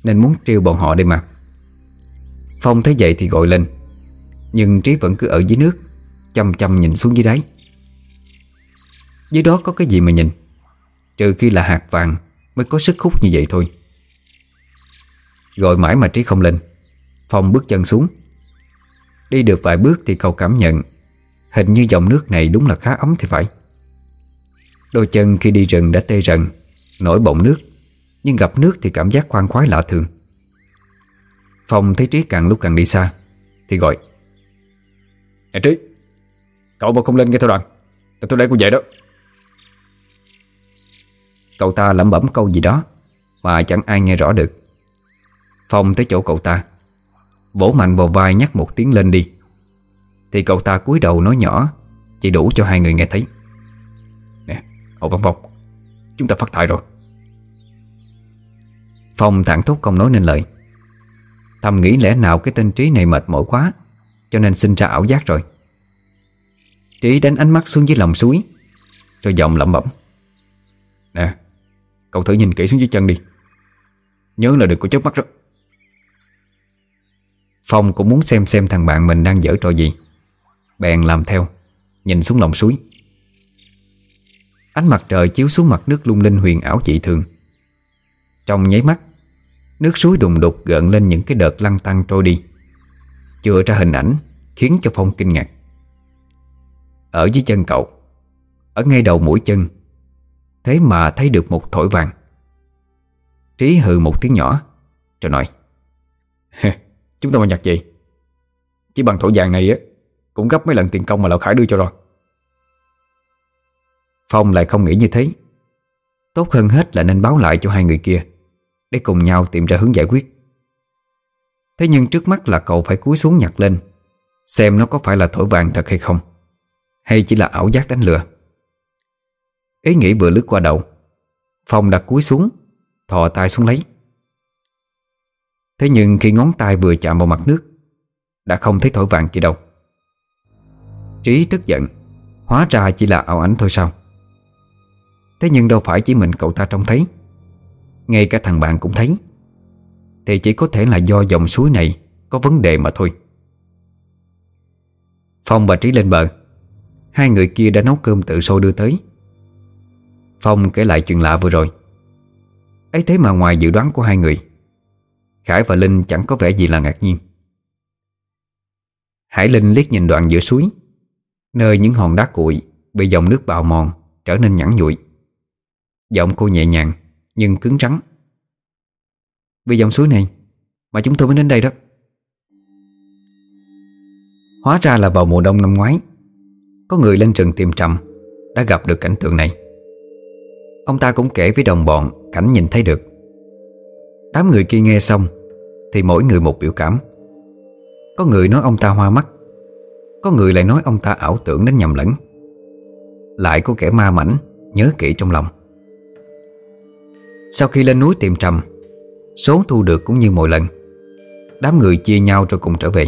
Nên muốn trêu bọn họ đây mà. Phong thấy vậy thì gọi lên Nhưng Trí vẫn cứ ở dưới nước Chăm chăm nhìn xuống dưới đáy. Dưới đó có cái gì mà nhìn? Trừ khi là hạt vàng Mới có sức hút như vậy thôi. Gọi mãi mà Trí không lên, Phong bước chân xuống. Đi được vài bước thì cậu cảm nhận, Hình như dòng nước này đúng là khá ấm thì phải. Đôi chân khi đi rừng đã tê rần, Nổi bọng nước, Nhưng gặp nước thì cảm giác khoan khoái lạ thường. Phong thấy Trí càng lúc càng đi xa, Thì gọi, Nè Trí, Cậu mà không lên nghe theo đoàn Thì tôi đây cũng vậy đó. Cậu ta lẩm bẩm câu gì đó Mà chẳng ai nghe rõ được. Phong tới chỗ cậu ta. Vỗ mạnh vào vai nhắc một tiếng lên đi. Thì cậu ta cúi đầu nói nhỏ, Chỉ đủ cho hai người nghe thấy. Nè, hậu Văn Phong, Chúng ta phát tài rồi. Phong thẳng thốt không nói nên lời. Thầm nghĩ lẽ nào cái tên Trí này mệt mỏi quá, Cho nên sinh ra ảo giác rồi. Trí đánh ánh mắt xuống dưới lòng suối, Rồi giọng lẩm bẩm. Nè Cậu thử nhìn kỹ xuống dưới chân đi. Nhớ là đừng có chớp mắt đó. Phong cũng muốn xem xem thằng bạn mình đang dở trò gì. Bèn làm theo, Nhìn xuống lòng suối. Ánh mặt trời chiếu xuống mặt nước lung linh huyền ảo dị thường. Trong nháy mắt, Nước suối đùng đục gợn lên những cái đợt lăn tăng trôi đi. Chừa ra hình ảnh, Khiến cho Phong kinh ngạc. Ở dưới chân cậu, Ở ngay đầu mũi chân Thế mà thấy được một thổi vàng. Trí hừ một tiếng nhỏ, Rồi nói Chúng ta mà nhặt gì? Chỉ bằng thổi vàng này á, Cũng gấp mấy lần tiền công mà Lão Khải đưa cho rồi. Phong lại không nghĩ như thế. Tốt hơn hết là nên báo lại cho hai người kia, Để cùng nhau tìm ra hướng giải quyết. Thế nhưng trước mắt là cậu phải cúi xuống nhặt lên, Xem nó có phải là thổi vàng thật hay không, Hay chỉ là ảo giác đánh lừa. Ý nghĩ vừa lướt qua đầu. Phong đặt cúi xuống, Thò tay xuống lấy. Thế nhưng khi ngón tay vừa chạm vào mặt nước, Đã không thấy thổi vàng kia đâu. Trí tức giận, Hóa ra chỉ là ảo ảnh thôi sao? Thế nhưng đâu phải chỉ mình cậu ta trông thấy. Ngay cả thằng bạn cũng thấy. Thì chỉ có thể là do dòng suối này Có vấn đề mà thôi. Phong và Trí lên bờ. Hai người kia đã nấu cơm tự sôi đưa tới. Phong kể lại chuyện lạ vừa rồi. Ấy thế mà ngoài dự đoán của hai người, Khải và Linh chẳng có vẻ gì là ngạc nhiên. Hải Linh liếc nhìn đoạn giữa suối, Nơi những hòn đá cuội Bị dòng nước bào mòn Trở nên nhẵn nhụi. Giọng cô nhẹ nhàng Nhưng cứng rắn. Vì dòng suối này Mà chúng tôi mới đến đây đó. Hóa ra là vào mùa đông năm ngoái, Có người lên rừng tìm trầm Đã gặp được cảnh tượng này. Ông ta cũng kể với đồng bọn, Cảnh nhìn thấy được. Đám người kia nghe xong, Thì mỗi người một biểu cảm. Có người nói ông ta hoa mắt, Có người lại nói ông ta ảo tưởng đến nhầm lẫn. Lại có kẻ ma mảnh, Nhớ kỹ trong lòng. Sau khi lên núi tìm trầm, Số thu được cũng như mọi lần, Đám người chia nhau rồi cùng trở về.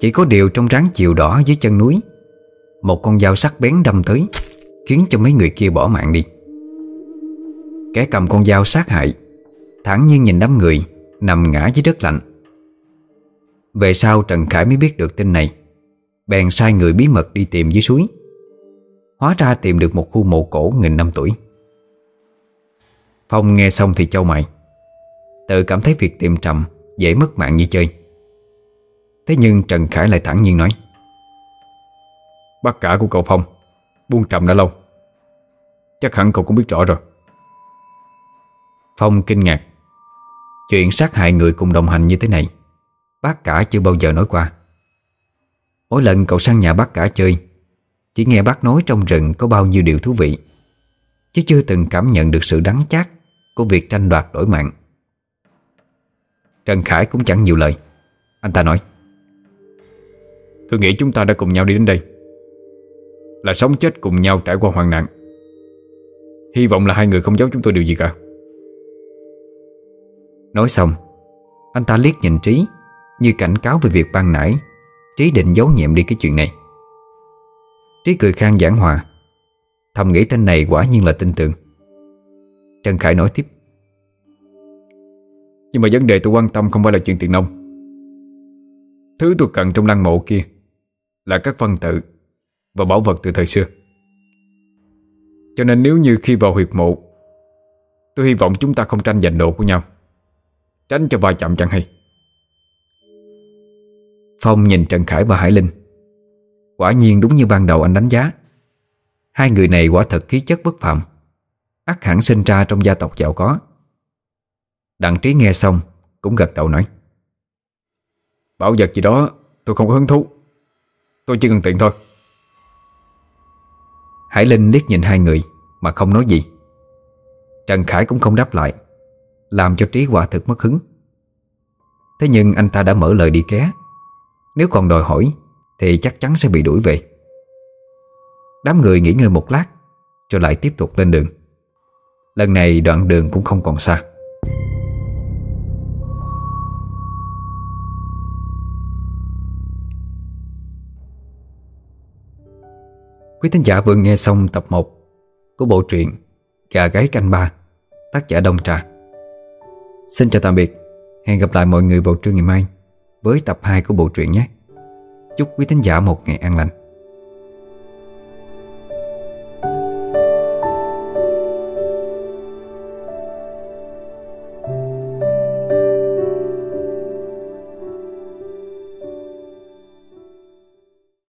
Chỉ có điều trong ráng chiều đỏ dưới chân núi, Một con dao sắc bén đâm tới. Khiến cho mấy người kia bỏ mạng đi. Kẻ cầm con dao sát hại thẳng nhiên nhìn đám người Nằm ngã dưới đất lạnh. Về sau Trần Khải mới biết được tin này, Bèn sai người bí mật đi tìm dưới suối. Hóa ra tìm được một khu mộ cổ nghìn năm tuổi. Phong nghe xong thì châu mày, Tự cảm thấy việc tìm trầm Dễ mất mạng như chơi. Thế nhưng Trần Khải lại thẳng nhiên nói Bác cả của cậu Phong, Buông trầm đã lâu. Chắc hẳn cậu cũng biết rõ rồi. Phong kinh ngạc. Chuyện sát hại người cùng đồng hành như thế này, Bác cả chưa bao giờ nói qua. Mỗi lần cậu sang nhà bác cả chơi, Chỉ nghe bác nói trong rừng có bao nhiêu điều thú vị, Chứ chưa từng cảm nhận được sự đắng chát Của việc tranh đoạt đổi mạng. Trần Khải cũng chẳng nhiều lời. Anh ta nói, Tôi nghĩ chúng ta đã cùng nhau đi đến đây, Là sống chết cùng nhau trải qua hoạn nạn. Hy vọng là hai người không giấu chúng tôi điều gì cả. Nói xong Anh ta liếc nhìn Trí Như cảnh cáo về việc ban nãy. Trí định giấu nhiệm đi cái chuyện này. Trí cười khang giảng hòa. Thầm nghĩ tên này quả nhiên là tin tưởng. Trần Khải nói tiếp. Nhưng mà vấn đề tôi quan tâm không phải là chuyện tiền nông. Thứ tôi cần trong lăng mộ kia Là các văn tự Và bảo vật từ thời xưa cho nên nếu như khi vào huyệt mộ Tôi hy vọng chúng ta không tranh giành đồ của nhau. Tránh cho va chạm chẳng hay. Phong nhìn Trần Khải và Hải Linh. Quả nhiên đúng như ban đầu anh đánh giá. Hai người này quả thật khí chất bất phạm ắt hẳn sinh ra trong gia tộc giàu có. Đặng trí nghe xong Cũng gật đầu nói, Bảo vật gì đó tôi không có hứng thú. Tôi chỉ cần tiện thôi. Hải Linh liếc nhìn hai người, Mà không nói gì. Trần Khải cũng không đáp lại, làm cho trí quả thực mất hứng. Thế nhưng anh ta đã mở lời đi ké. Nếu còn đòi hỏi, Thì chắc chắn sẽ bị đuổi về. Đám người nghỉ ngơi một lát, Rồi lại tiếp tục lên đường. Lần này đoạn đường cũng không còn xa. Quý thính giả vừa nghe xong tập 1 của bộ truyện Gà gáy canh ba tác giả Đông Trà. Xin chào tạm biệt, hẹn gặp lại mọi người vào trưa ngày mai với tập 2 của bộ truyện nhé. Chúc quý thính giả một ngày an lành.